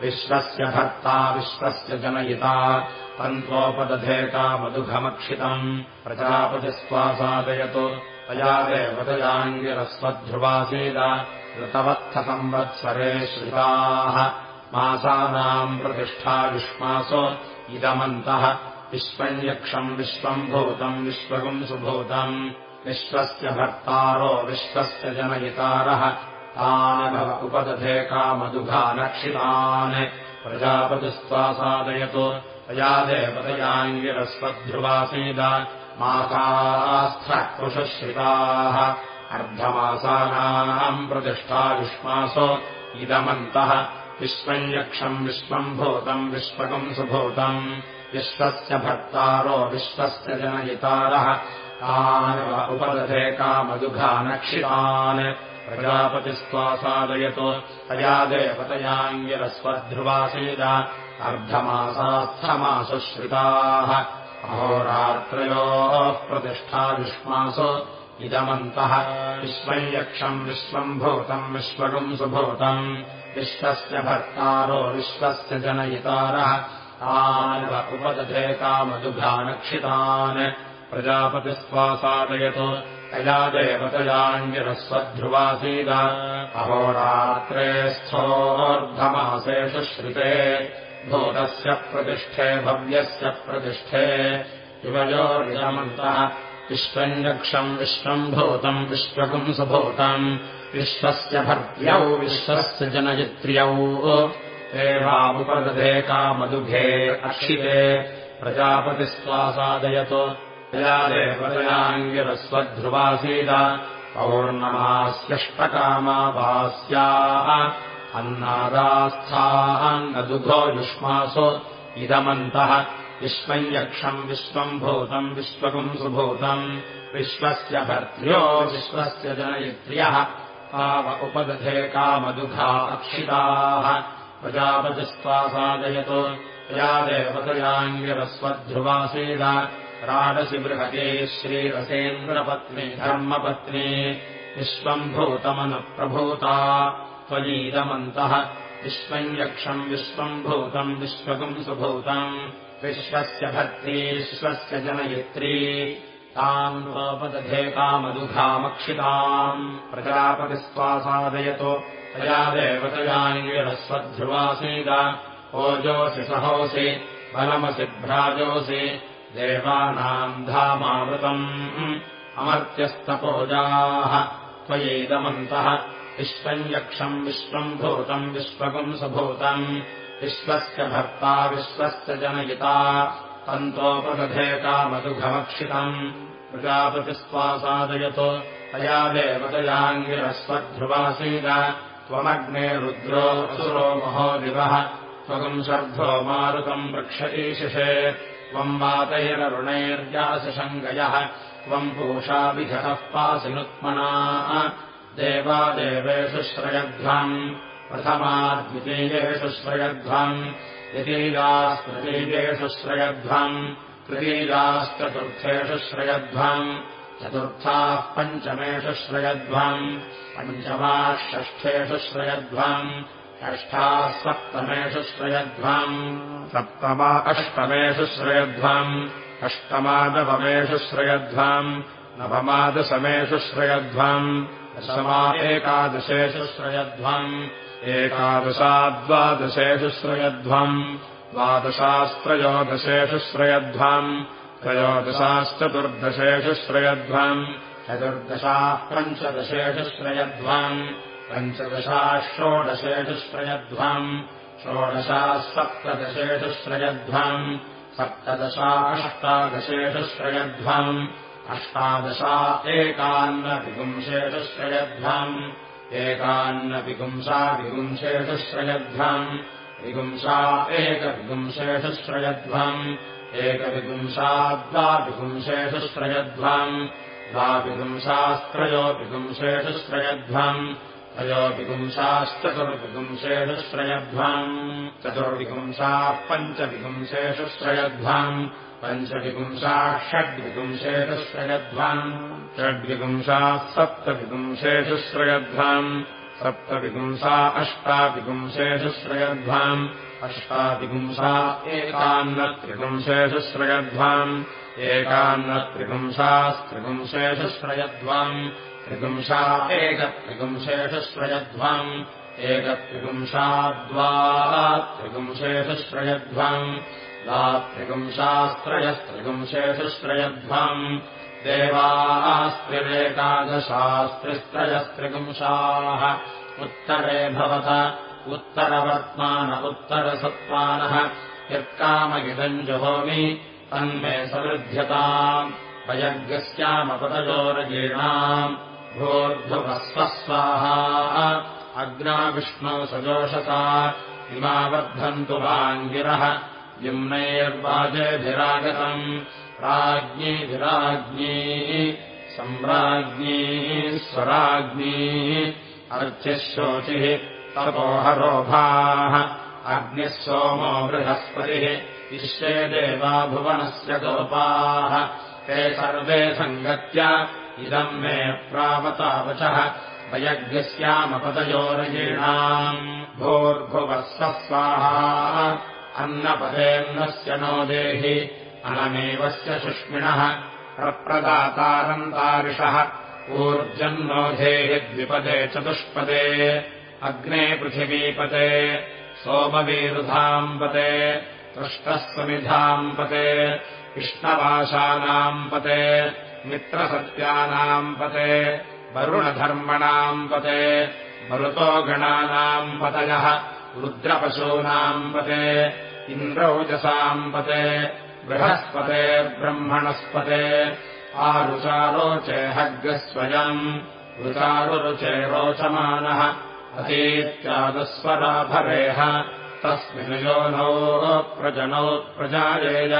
विश्वस्य भर्ता विश्वस्य जनयिता तन्त्वोपदधे कामदुघमक्षितम् प्रजापतिस्त्वासादयतु तया देवतयाङ्गिरस्वध्रुवासीद ऋतवत्थसंवत्सरे श्रिताः। मासानाम् प्रतिष्ठा युष्मासु इदमन्तः। विश्वम् यक्षम् विश्वम् भूतम् विश्वकम् सुभूतम् विश्वस्य भर्तारो विश्वस्य जनयितारः तानभव उपदधे कामदुघानक्षितान्। प्रजापतिस्त्वासादयतु। तया देवतयाङ्गिरस्वध्रुवासीद। मासास्थकृशश्रिताः अर्धमासानाम् प्रतिष्ठा युष्मासु इदमन्तः। विश्वम् यक्षम् विश्वम् भूतम् विश्वकम् सुभूतम् विश्वस्य भर्तारो विश्वस्य जनयितारः। तान् उपदधे कामदुघानक्षितान् प्रजापतिस्त्वासादयतु। तया देवतयाङ्गिरस्वध्रुवासीद अर्धमासास्थमासुश्रिताः। अहोरात्रयोः प्रतिष्ठायुष्मासु इदमन्तः विश्वम् यक्षम् विश्वम् भूतम् विश्वकम् सुभूतम् विश्वस्य भर्तारो विश्वस्य जनयितारः। तान् उपदधे कामदुघानक्षितान् प्रजापतिस्त्वासादयतु तया देवतयाङ्गिरस्वध्रुवासीद अहोरात्रे स्थोर्धमासेषु श्रिते भूतस्य प्रतिष्ठे भव्यस्य प्रतिष्ठे। युवयोर्यमन्तः विश्वम् यक्षम् विश्वम् भूतम् विश्वकम् सुभूतम् विश्वस्य भर्त्यौ विश्वस्य जनयित्र्यौ एवामुपदधे कामदुघे अक्षिते प्रजापतिस्त्वासादयतु तया देवतयाङ्गिरस्वध्रुवासीद पौर्णमास्यष्टकामावास्याः अन्नादास्थान्नदुघो युष्मासु इदमन्तः विश्वम् यक्षम् विश्वम् भूतम् विश्वकम् सुभूतम् विश्वस्य भर्त्र्यो विश्वस्य जनयित्र्यः ताव उपदधे कामदुघा अक्षिताः या देवतयाङ्गिरस्वध्रुवासीद राडसि बृहते श्रीरसेन्द्रपत्नी धर्मपत्नी विश्वम् भूतमनुप्रभूता त्वयीदमन्तः विश्वम् यक्षम् विश्वम् भूतम् विश्वकम् सुभूतम् विश्वस्य भर्त्री विश्वस्य जनयित्री ताम् प्रजापतिस्त्वासादयतो तया देवतयाङ्गिरस्वध्रुवासीद ओजोऽसि सहोऽसि बलमसि भ्राजोऽसि देवानाम् धामावृतम् अमर्त्यस्तपोजाः त्वयैदमन्तः विश्वम् यक्षम् विश्वम् भूतम् विश्वकम् सुभूतम् विश्वस्य भर्ता विश्वस्य जनयिता तन्तोपदधे कामदुघमक्षितम् प्रजापतिस्त्वासादयतो तया देवतयाङ्गिरस्वध्रुवासीद त्वमग्ने रुद्रो असुरो महो दिवः त्वगम् शर्धो मारुतम् वृक्षईशिषे त्वम् वातैररुणैर्यासशङ्गयः त्वम् पूषाभिघतः पासिनुत्मना देवादेवेषु श्रयध्वम् प्रथमाद्वितीयेषु श्रयध्वम् द्वितीयास्तृतीयेषु श्रयध्वम् तृतीयाश्चतुर्थेषु श्रयध्वम् चतुर्थाः पञ्चमेषु श्रयध्वम् पञ्चमाः षष्ठेषु श्रयध्वम् षष्ठाः सप्तमेषु श्रयध्वम् सप्तमा अष्टमेषु श्रयध्वम् अष्टमादपमेषु श्रयध्वम् नवमादशमेषु श्रयध्वम् दशमा एकादशेषु श्रयध्वम् एकादशाद्वादशेषु श्रयध्वम् द्वादशास्त्रयोदशेषु श्रयध्वम् त्रयोदशाश्चतुर्दशेषु श्रयध्वम् चतुर्दशाः पञ्चदशेषु श्रयध्वम् पञ्चदशाः षोडशेषु श्रयध्वम् षोडशाः सप्तदशेषु श्रयध्वम् सप्तदशाष्टादशेषु श्रयध्वम् अष्टादशा एकान्नविपुंशेषु श्रयध्वम् एकान्नविपुंसा विपुंशेषु श्रयध्वम् विपुंसा एकविपुंशेषु श्रयध्वम् श्रयध्वम् चतुर्विपुंसाः पञ्चविपुंशेषु श्रयध्वम् पञ्चविपुंसाः षड्विपुंशेषु श्रयध्वम् षड्विपुंसाः सप्तविपुंशेषु श्रयध्वम् सप्तविपुंसा अष्टाविपुंशेषु श्रयध्वम् अष्टाविपुंसा एकान्नत्रिपुंशेषु श्रयध्वम् एकान्नत्रिपुंसास्त्रिपुंशेषु श्रयध्वम् त्रिपुंसा एकत्रिपुंशेषु श्रयध्वम् एकत्रिपुंसा द्वा त्रिपुंशेषु श्रयध्वम् द्वात्रिपुंशास्त्रयस्त्रिपुंशेषु श्रयध्वम् देवास्त्रिरेकादशास्त्रिस्त्रयस्त्रिपुंसाः उत्तरे भवत उत्तरवर्त्मान उत्तरसत्त्वानः। यत्कामगिदम् जुहोमि तन्मे समृध्यताम् वयज्ञस्यामपतयोरजीर्णाम् भोर्ध्वस्वस्वाहा। अग्नाविष्णौ सजोषसा। इमावर्धन्तु वाङ्गिरः युम्नैर्वाजेभिरागतम्। राज्ञीभिराज्ञी। सम्राज्ञी स्वराज्ञी। अर्चिः शोचिः तपोहरोभाः। अग्निः सोमो बृहस्पतिः। विश्वे देवा भुवनस्य गोपाः। ते सर्वे सङ्गत्य इदम् मे प्रावतावचः वयज्ञस्यामपदयोरजीणाम् भूर्भुवः स्वाहा। अन्नपदेऽन्नस्य नो देहि अनमेवस्य सुष्मिणः प्रप्रदातारन्तारिषः ऊर्जन्नोधेहि द्विपदे चतुष्पदे अग्ने पृथिवीपते सोमवीरुधाम् पते पृष्टः मित्रसत्यानाम् पते वरुणधर्मणाम् पते मरुतो गणानाम् पतयः रुद्रपशूनाम् पते इन्द्रौजसाम् पते बृहस्पते ब्रह्मणस्पते आरुचारोचे हग्गस्वयम् ऋचारुरुचे रोचमानः अतीत्यादस्वराभरेह तस्मिन् योनौ प्रजनौ प्रजायेय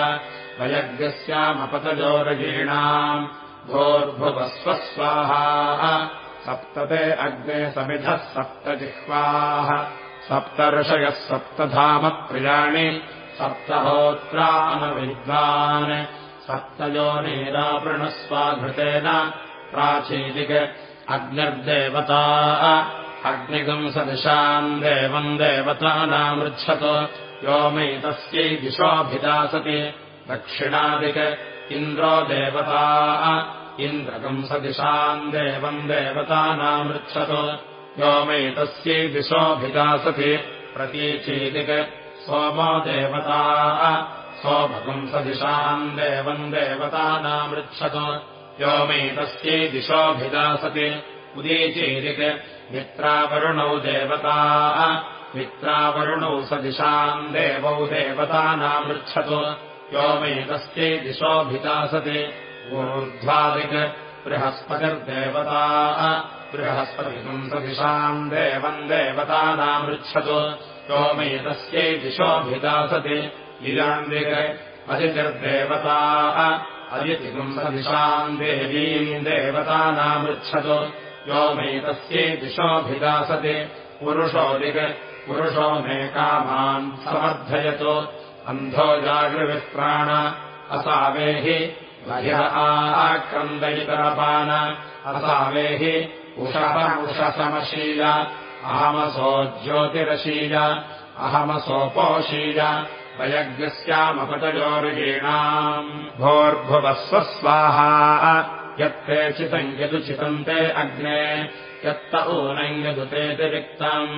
वयज्ञस्यामपतजोरगीणाम् भोर्भुवस्वस्वाहा सप्तते अग्ने समिधः सप्तजिह्वाः सप्त ऋषयः सप्तधामप्रियाणि सप्तहोत्रानविद्वान् सप्तयोनीरावृणस्वाघृतेन प्राचीदिक् अग्निर्देवता अग्निगम् सदृशाम् देवम् देवतानामृच्छत व्योमैतस्यै दिशोऽभिदासति दक्षिणादिक् इन्द्रो देवता। इन्द्रकम् सदिशाम् देवम् देवतानामृच्छत। व्योमैतस्यै दिशोऽभिदासति प्रतीचीदिक् सोमो देवता। सोमकम् सदिशाम् देवम् देवतानामृच्छत। व्योमैतस्यै दिशोऽभिदासति उदीचीदिक् मित्रावरुणौ देवता। मित्रावरुणौ सदिशाम् देवौ देवतानामृच्छत व्योमैतस्यै दिशोऽभिदासति ऊर्ध्वादिक् बृहस्पतिर्देवता बृहस्पतिकम् सदिशाम् देवम् देवतानामृच्छतु। व्योमैतस्यै दिशोऽभिदासति इदान्दिक् अदितिर्देवता अदितिकम् सदिशाम् देवीम् देवतानामृच्छतु। व्योमैतस्यै दिशोऽभिदासति पुरुषोदिक् पुरुषो मे कामान् समर्थयतु अन्धो जागृविप्राण असावेहि बह्यः आक्रन्दयितरपान असावेः उषपरुषसमशील अहमसो ज्योतिरशील अहमसोपोशील वयज्ञस्यामपतयोरुगीणाम् भोर्भुवः स्वस्वाहा यत्ते चितम् यदुचितन्ते अग्ने यत्त ऊनम् यदुतेतिरिक्तम्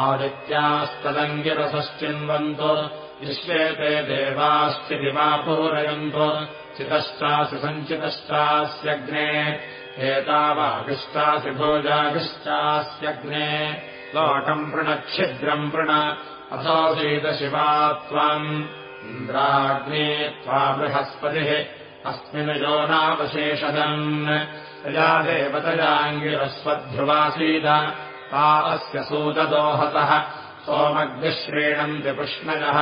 आदित्यास्तदङ्गिरसश्चिन्वन्तो विश्वेते देवाश्च दिवापूरयन्तो चितश्चासि सञ्चितश्चास्यग्ने एतावागिष्टासि भोजागिष्टास्यग्ने लोकम् पृणच्छिद्रम् पृण अथोऽसीतशिवा त्वाम् इन्द्राग्ने त्वा बृहस्पतिः अस्मिन् योनावशेषदन् तया देवतयाङ्गिरस्वध्रुवासीद ता अस्य सूददोहतः सोमग्निश्रीणन्ति पुष्णयः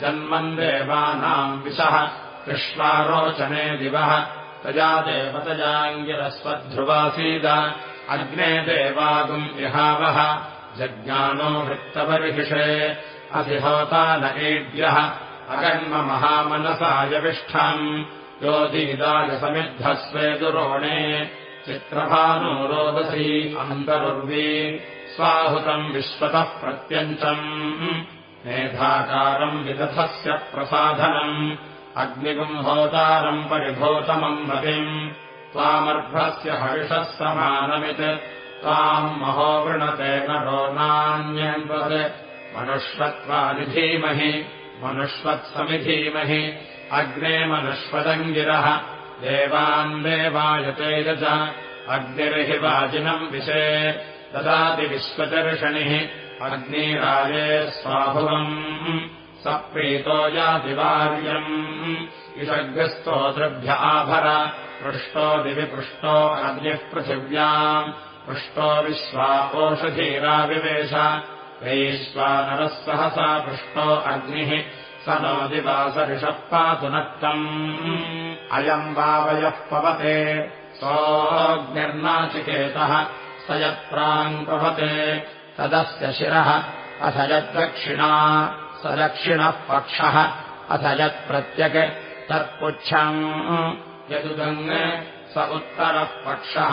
जन्मन् देवानाम् विशः कृष्णारोचने दिवः। तया देवतयाङ्गिरस्वध्रुवासीद अग्ने देवागुम् विहावः जज्ञानो वृत्तबर्हिषे अधिहोता न एड्यः अगन्ममहामनसायविष्ठम् योदीदाय समिद्धस्वे दुरोणे। चित्रभानो रोदसी अन्तरुर्वी स्वाहुतम् विश्वतः प्रत्यञ्चम् मेधाकारम् विदधस्य प्रसाधनम्। अग्निगुम्भोतारम् परिभूतमम् मतिम्। त्वामर्भस्य हर्षः समानमित्। त्वाम् महो वृणते नरो नान्यन्वत् मनुष्वत्वादिधीमहि मनुष्वत्समिधीमहि। अग्ने मनुष्वदङ्गिरः। देवान् देवायते च अग्निर्हि वाजिनम् विशे ददातिविश्वचर्षणिः अग्निराजे स्वाभुवम्। स प्रीतो यातिवार्यम् इषग्रस्तोतृभ्य आभर। पृष्टो दिवि पृष्टो अग्निः पृथिव्याम्। पृष्टो विश्वा ओषधीराविवेश वैश्वानरः सहसा पृष्टो अग्निः। स नो दिवासऋषः पातु नक्तम्। अयम् वावयः पवते। सोऽग्निर्नाचिकेतः। स यत्राम् तदस्य शिरः अथ यद्दक्षिणा स दक्षिणः पक्षः अथ यत्प्रत्यक् तत्पुच्छम् यदुदङ् स उत्तरः पक्षः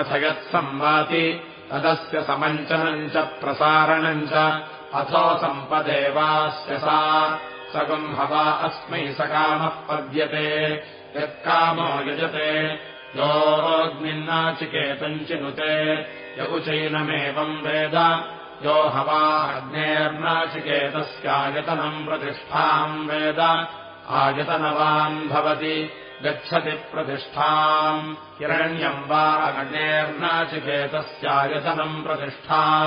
अथ यत्संवाति तदस्य समञ्चनम् च प्रसारणम् च अथो सम्पदेवास्य सा सगुम्भवा अस्मै सकामः पद्यते यत्कामो यजते योऽग्निन्नाचिकेतम् चिनुते य उचैनमेवम् वेद। यो हवा अग्नेर्नाचिकेतस्यायतनम् प्रतिष्ठाम् वेद। आयतनवान् भवति गच्छति प्रतिष्ठाम्। हिरण्यम् वा अग्नेर्नाचिकेतस्यायतनम् प्रतिष्ठा।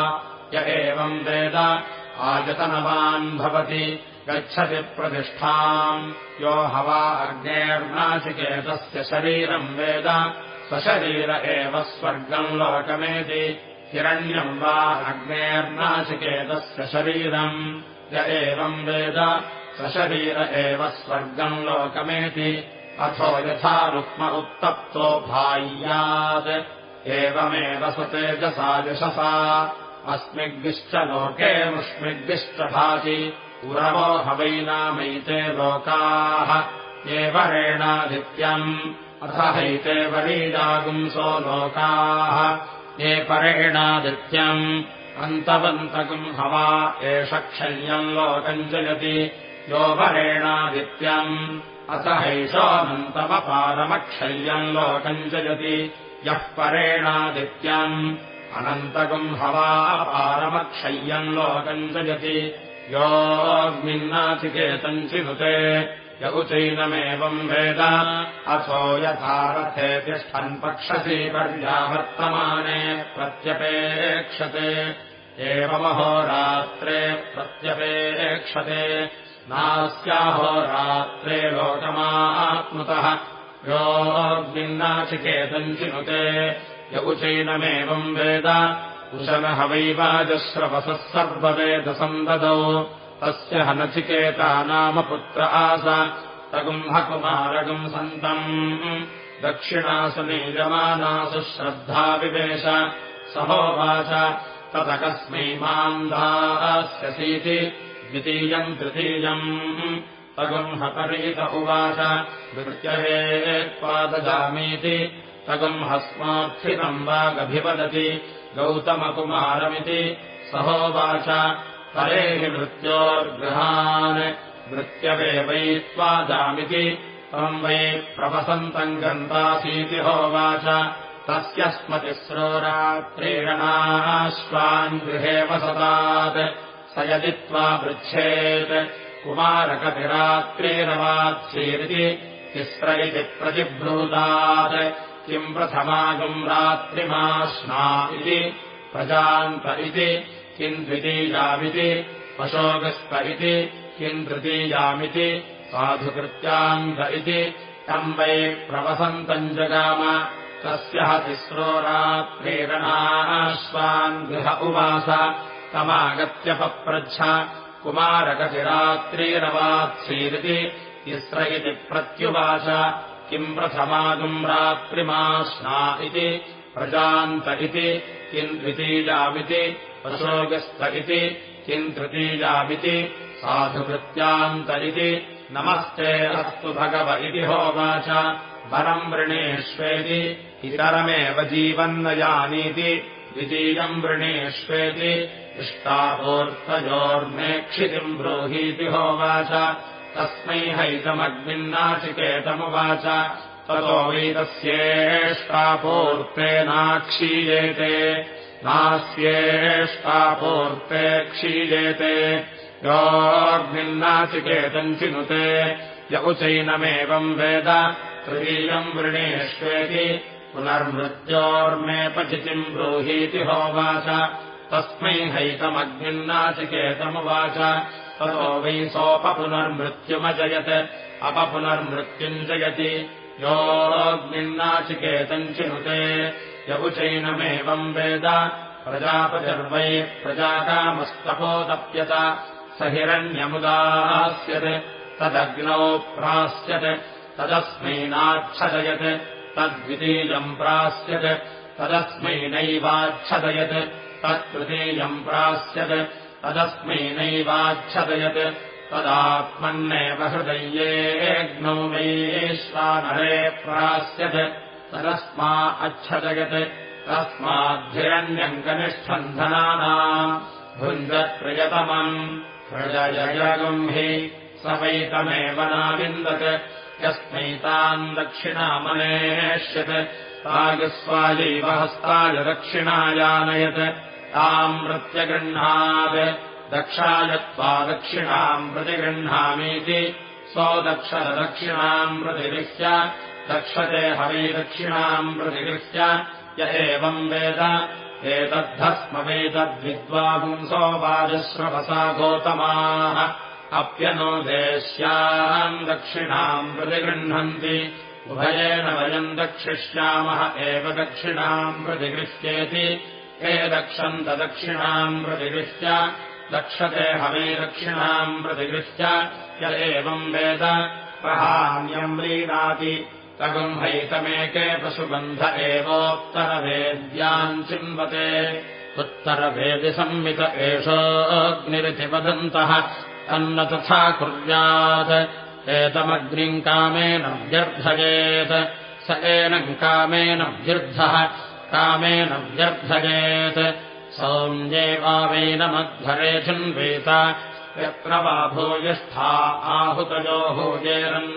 य एवम् वेद आयतनवान् भवति गच्छति प्रतिष्ठाम्। यो हवा अग्नेर्नाचिकेतस्य शरीरम् वेद स्वशरीर एव स्वर्गम् लोकमेति। हिरण्यम् वा अग्नेर्नाचिकेतस्य शरीरम्। य एवम् वेद सशरीर एव स्वर्गम् लोकमेति। अथो यथा रुक्म उत्तप्तो भाय्यात्। एवमेव स तेजसा यशसा। अस्मिग्भिश्च लोके मुष्मिग्भिश्च भाति। उरवो हवैनामैते लोकाः। एवरेणादित्यम् अथ हैते वरीजागुंसो लोकाः ये परेणादित्यम् अन्तवन्तकम् हवा एष क्षय्यम् लोकम् जयति यो वरेणादित्यम् अथ हैषोऽनन्तमपारमक्षय्यम् लोकम् जयति यः परेणादित्यम् अनन्तकम् हवा पारमक्षय्यम् लोकम् जयति योऽग्निन्नाचिकेतम् चिनुते य उचैनमेवम् वेद। अथो यथारथे तिष्ठन् पक्षसि पर्यावर्तमाने प्रत्यपेक्षते। एवमहोरात्रे प्रत्यपेक्षते। नास्याहोरात्रे लोकमात्मतः। योऽग्निन्नाचिकेतम् चिनुते य उचैनमेवम् वेद। कुशलः वैवाजश्रवसः सर्ववेदसन्ददौ तस्य हनचिकेता नाम पुत्र आस तगुम्हकुमारगम् सन्तम् दक्षिणासु नीयमानासु श्रद्धाविवेश सहोवाच ततकस्मै मान्दास्यसीति द्वितीयम् तृतीयम्। तगुम्हपरीत उवाच नृत्यहेत्पादजामीति तगुम्हस्मात्थितम् वागभिवदति। गौतमकुमारमिति। सहोवाच परे मृत्योर्गृहान् मृत्यवे वै त्वाजामिति त्वम् वै प्रवसन्तम् गन्तासीति होवाच। तस्य स्मतिस्रोरात्रीरणाश्वान् गृहे वसतात् स यदि त्वा पृच्छेत् कुमारकतिरात्रीरवात्सीरिति तिस्र इति प्रतिब्रूतात् किम् प्रथमागम् रात्रिमाश्ना इति प्रजान्त इति किम् द्वितीयामिति अशोकस्त इति किम् तृतीयामिति साधुकृत्यान्त इति तम् वै प्रवसन्तम् जगाम तस्यः तिस्रोरात्प्रेरणाश्वान् गृह उवास तमागत्य पप्रच्छ कुमारकतिरात्रीरवात्सीरिति तिस्र इति प्रत्युवाच किम् प्रथमागम् रात्रिमाश्ना इति प्रजान्त इति किम् द्वितीयामिति अशोकस्त इति किम् तृतीयामिति साधुकृत्यान्त इति नमस्ते अस्तु भगव इति होवाच। वरम् वृणेष्वेति इतरमेव जीवन्न जानीति द्वितीयम् वृणेष्वेति इष्टापोर्तयोर्मेक्षितिम् ब्रूहीति होवाच। तस्मै हैतमग्निन्नाचिकेतमुवाच ततो वैतस्येष्टापूर्तेनाक्षीयेते नास्येष्टापूर्ते क्षीयेते योऽग्निन्नाचिकेतम् चिनुते। य उचैनमेवम् वेद तृतीयम् वृणेष्वेति। पुनर्मृत्योर्मे पचितिम् ब्रूहीति होवाच। तस्मै हैतमग्निन्नाचिकेतमुवाच ततो वै सोऽपपुनर्मृत्युमजयत् अपपुनर्मृत्युम् जयति योऽग्निन्नाचिकेतम् चिनुते य उचैनमेवम् वेद। प्रजापतिर्वै प्रजाकामस्तपोदप्यत स हिरण्यमुदास्यत्। तदग्नौ प्रास्यत्। तदस्मैनाच्छदयत् तद्वितीयम् प्रास्यत्। तदस्मै नैवाच्छदयत्। तत्तृतीयम् प्रास्यत्। तदस्मै नैवाच्छदयत्। तदात्मन्नेव हृदयेऽग्नौ वैश्वानरे प्रास्यत् तदस्मा अच्छदयत् तस्माद्धिरण्यम् कनिष्ठम् धनानाम् भुञ्जत्प्रियतमम्। हृदयजगम् हि स वैतमेव नाविन्दत्। यस्मै ताम् दक्षिणामनेष्यत्। तागस्वायैव हस्ताय दक्षिणायानयत्। ताम् प्रत्यगृह्णात् दक्षाय त्वा दक्षिणाम् प्रतिगृह्णामीति। सो दक्षदक्षिणाम् प्रतिगृह्य दक्षते हवै दक्षिणाम् प्रतिगृह्य य एवम् वेद। एतद्धस्म वेदद्विद्वापुंसो वाजश्रवसा गोतमाः। अप्यनो देश्याम् दक्षिणाम् प्रतिगृह्णन्ति। उभयेन वयम् दक्षिष्यामः एव दक्षिणाम् प्रतिगृह्येति। हे दक्षन्त दक्षिणाम् प्रतिगृह्य। दक्षते हवे दक्षिणाम् प्रतिगृह्य। य एवम् वेद। प्रहान्यम् लीनाति तगुम्हैतमेके पशुबन्ध एवोत्तरवेद्याम् चिन्वते उत्तरवेदिसंमित एषोऽग्निरिति वदन्तः तन्न तथा कुर्यात्। एतमग्निम् कामेन व्यर्थयेत् स एनम् कामेन व्यर्थः कामेन व्यर्थयेत् सौम्ये वावैनमध्वरेऽन्वेत यत्र वा भूयिष्ठा आहुतयो भूयेरन्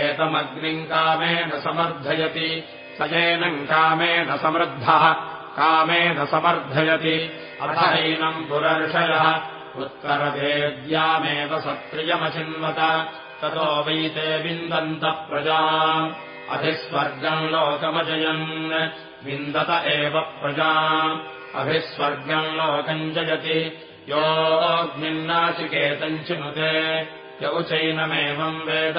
एतमग्निम् कामेन समर्थयति स एनम् कामेन समृद्धः कामेन समर्थयति। अथैनम् पुरर्षयः उत्तरवेद्यामेव सप्रियमचिन्वत ततो वैते विन्दन्तः प्रजाम् अभिस्वर्गम् लोकमजयन् विन्दत एव प्रजाम् अभिस्वर्गम् लोकम् जयति योऽग्निन्नाचिकेतम् चिनुते यौचैनमेवम् वेद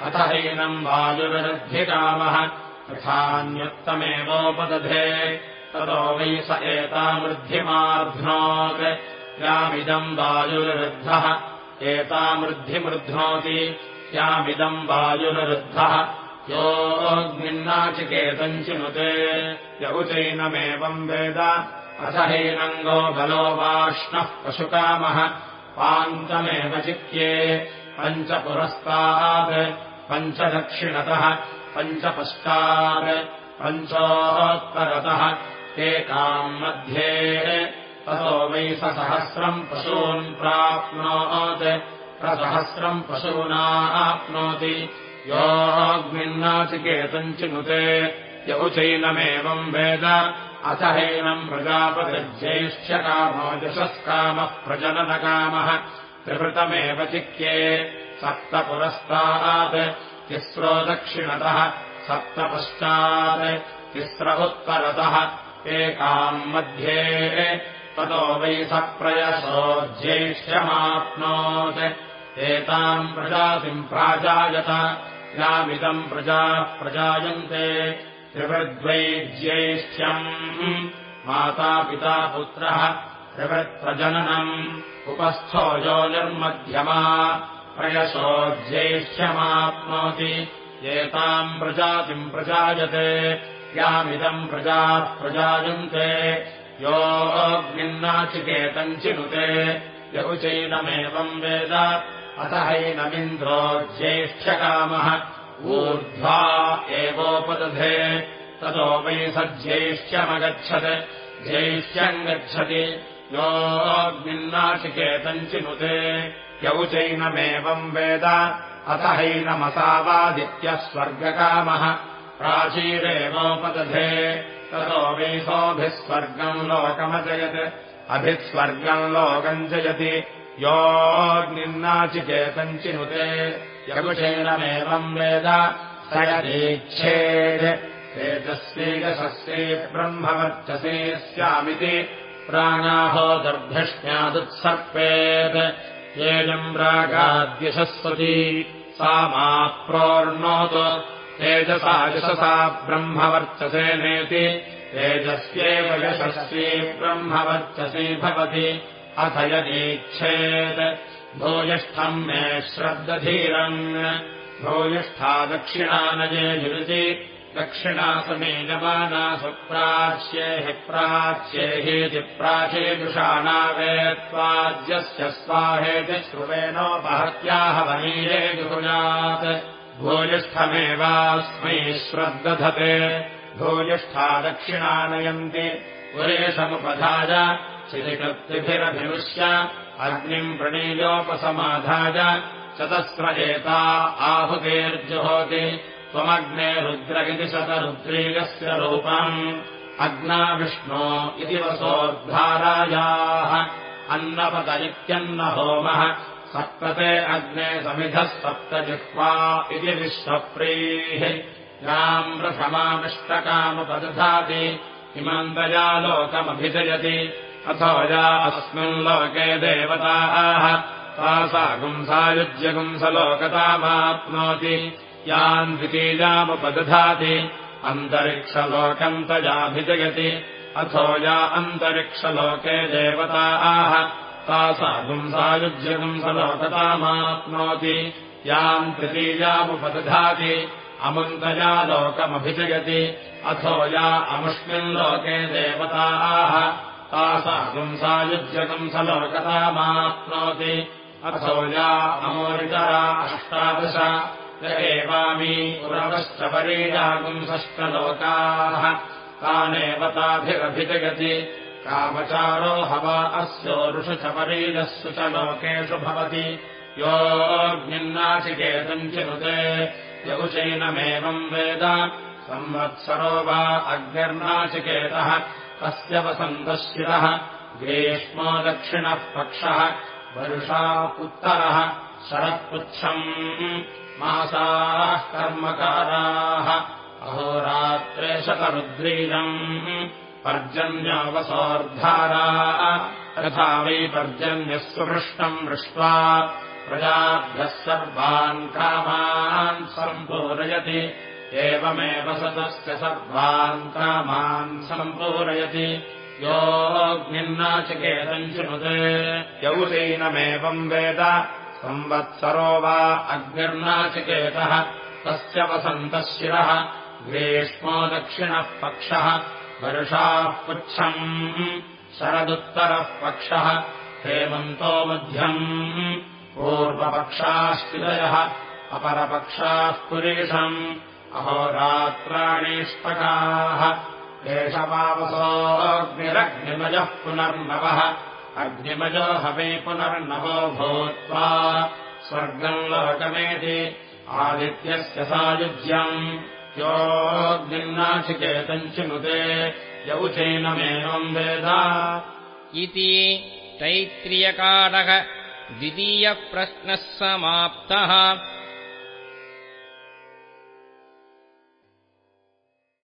अथ हैनम् वायुविरुद्धिकामः तथान्युत्तमेवोपदधे ततो वै स एतामृद्धिमार्ध्नोत्। यामिदम् वायुर्वृद्धः एतामृद्धिमृध्नोति यामिदम् वायुर्वृद्धः योऽग्निन्नाचिकेतम् चिनुते। यौचैनमेवम् वेद। अथ हैनङ्गो बलो वाष्णः पशुकामः। पान्तमेव पञ्चपुरस्तात् पञ्चदक्षिणतः पञ्चपश्चात् पञ्चोत्तरतः एकाम् मध्ये ततो वै सहस्रम् पशून् प्राप्नोत्। प्रसहस्रम् पशूना आप्नोति। योऽग्निन्नाचिकेतम् चिनुते। यौचैनमेवम् वेद। अथ हैनम् प्रजापतिज्येष्ठ्यकामो यशस्कामः प्रजननकामः त्रिवृतमेव चिक्ये सप्तपुरस्तात् तिस्रो दक्षिणतः सप्तपश्चात् तिस्र उत्तरतः एकाम् मध्ये। ततो वै सप्रयसो ज्येष्ठ्यमाप्नोत् एताम् प्रजातिम् प्राजायत यामिदम् प्रजाः प्रजायन्ते। त्रिवृद्वैज्येष्ठ्यम् मातापिता पुत्रः त्रिवृत्प्रजननम् उपस्थो यो निर्मध्यमा प्रयसो एताम् प्रजातिम् प्रजायते यामिदम् प्रजाः प्रजायन्ते। योऽग्निन्नाचिकेतम् चिनुते यौचैनमेवम् वेद अथ हैनमिन्द्रो ज्येष्ठ्यकामः ऊर्ध्वा एवोपदधे ततो वै सज्येष्ठ्यमगच्छत् ज्येष्ठ्यम् गच्छति योऽग्निन्नाचिकेतम् चिनुते यौचैनमेवम् वेद। अथ हैनमसावादित्यः स्वर्गकामः। प्राचीरेवोपदधे। ततो वैसोभिः स्वर्गम् लोकमजयत्। अभिस्वर्गम् लोकम् जयति। योऽग्निन्नाचिकेतम् चिनुते वेद। स यदीच्छेत् तेजस्वीयशस्ये ब्रह्मवर्चसे स्यामिति प्राणाहो दर्भष्ण्यादुत्सर्पेत् येजम् रागाद्यशस्वती सा मा प्रोर्णोतु। तेजसा यशसा ब्रह्मवर्चसे नेति। तेजस्येव यशस्वी ब्रह्मवर्चसी भवति। अथ यदीच्छेत् भूयिष्ठम् मे श्रद्दधीरम् भूयिष्ठा दक्षिणानये युरुचि दक्षिणा समेजमाना सुप्राच्ये हि प्राच्ये हीति प्राचीदुषाणावेत्त्वाद्यस्य स्वाहेति श्रुवेणोपहत्याह वनीये जुहुयात्। भूयिष्ठमेवास्मै श्रद्दधते। भूयिष्ठा दक्षिणानयन्ति। पुरेशमुपधाय शिलिकृत्तिभिरभिरुष्य अग्निम् प्रणीयोपसमाधाय चतस्र एता आहुतेर्जुहोति त्वमग्ने रुद्र इति शतरुद्रीगस्य रूपम्। अग्ना विष्णो इति वसोद्धारायाः। अन्नपत इत्यन्न होमः सप्तते अग्ने समिधः सप्तजिह्वा इति विश्वप्रीः। याम् प्रथमामिष्टकामपदधाति इमम् दया लोकमभिजयति। अथो या अस्मिन् लोके देवताः। तासा याम् द्वितीयामुपदधाति अन्तरिक्षलोकम् तयाभिजयति। अथो या अन्तरिक्षलोके देवताः तासा गुंसायुज्यगुंसलोकतामाप्नोति याम् तृतीयामुपदधाति अमुन्तया लोकमभिजयति। अथो या अमुष्मिन् लोके देवताः तासागुम् सायुज्यकम् स लोकतामाप्नोति अथो या अमोरितरा अष्टादश एवामी पुरवश्च परीयागुंसष्टलोकाः तानेव ताभिरभिजयति कामचारो हवा अस्योरुषु च च लोकेषु भवति। योऽग्निन्नाचिकेतम् चिनुते यकुचैनमेवम् वेद। संवत्सरो वा अग्निर्नाचिकेतः तस्य वसन्तशिरः ग्रीष्मो दक्षिणः पक्षः। वर्षा उत्तरः शरत्पुच्छम्। मासाः कर्मकाराः अहोरात्रे शतरुद्रीरम् पर्जन्यावसोर्धारा। तथा वै पर्जन्यः सुपृष्टम् दृष्ट्वा प्रजाभ्यः सर्वान् कामान् सम्पूरयति। एवमेव सतस्य सर्वान् कामान् सम्पूरयति। योऽग्निन्नाचिकेतम् शृणुते। यौतेनमेवम् वेद संवत्सरो वा अग्निर्नाचिकेतः तस्य वसन्तः शिरः ग्रीष्मो दक्षिणः पक्षः वर्षाः पुच्छम् शरदुत्तरः पक्षः हेमन्तो मध्यम् पूर्वपक्षाश्चिदयः अपरपक्षाः पुरीषम् अहोरात्राणीष्टकाः एषवावसोऽग्निरग्निमजः पुनर्नवः अग्निमजो हवे पुनर्नवो भूत्वा स्वर्गम् लोकमेति आदित्यस्य सायुज्यम् योऽग्निन्नाचिकेतम् चिनुते यौचैनमेवम् वेद। इति तैत्रियकाडः द्वितीयप्रश्नः समाप्तः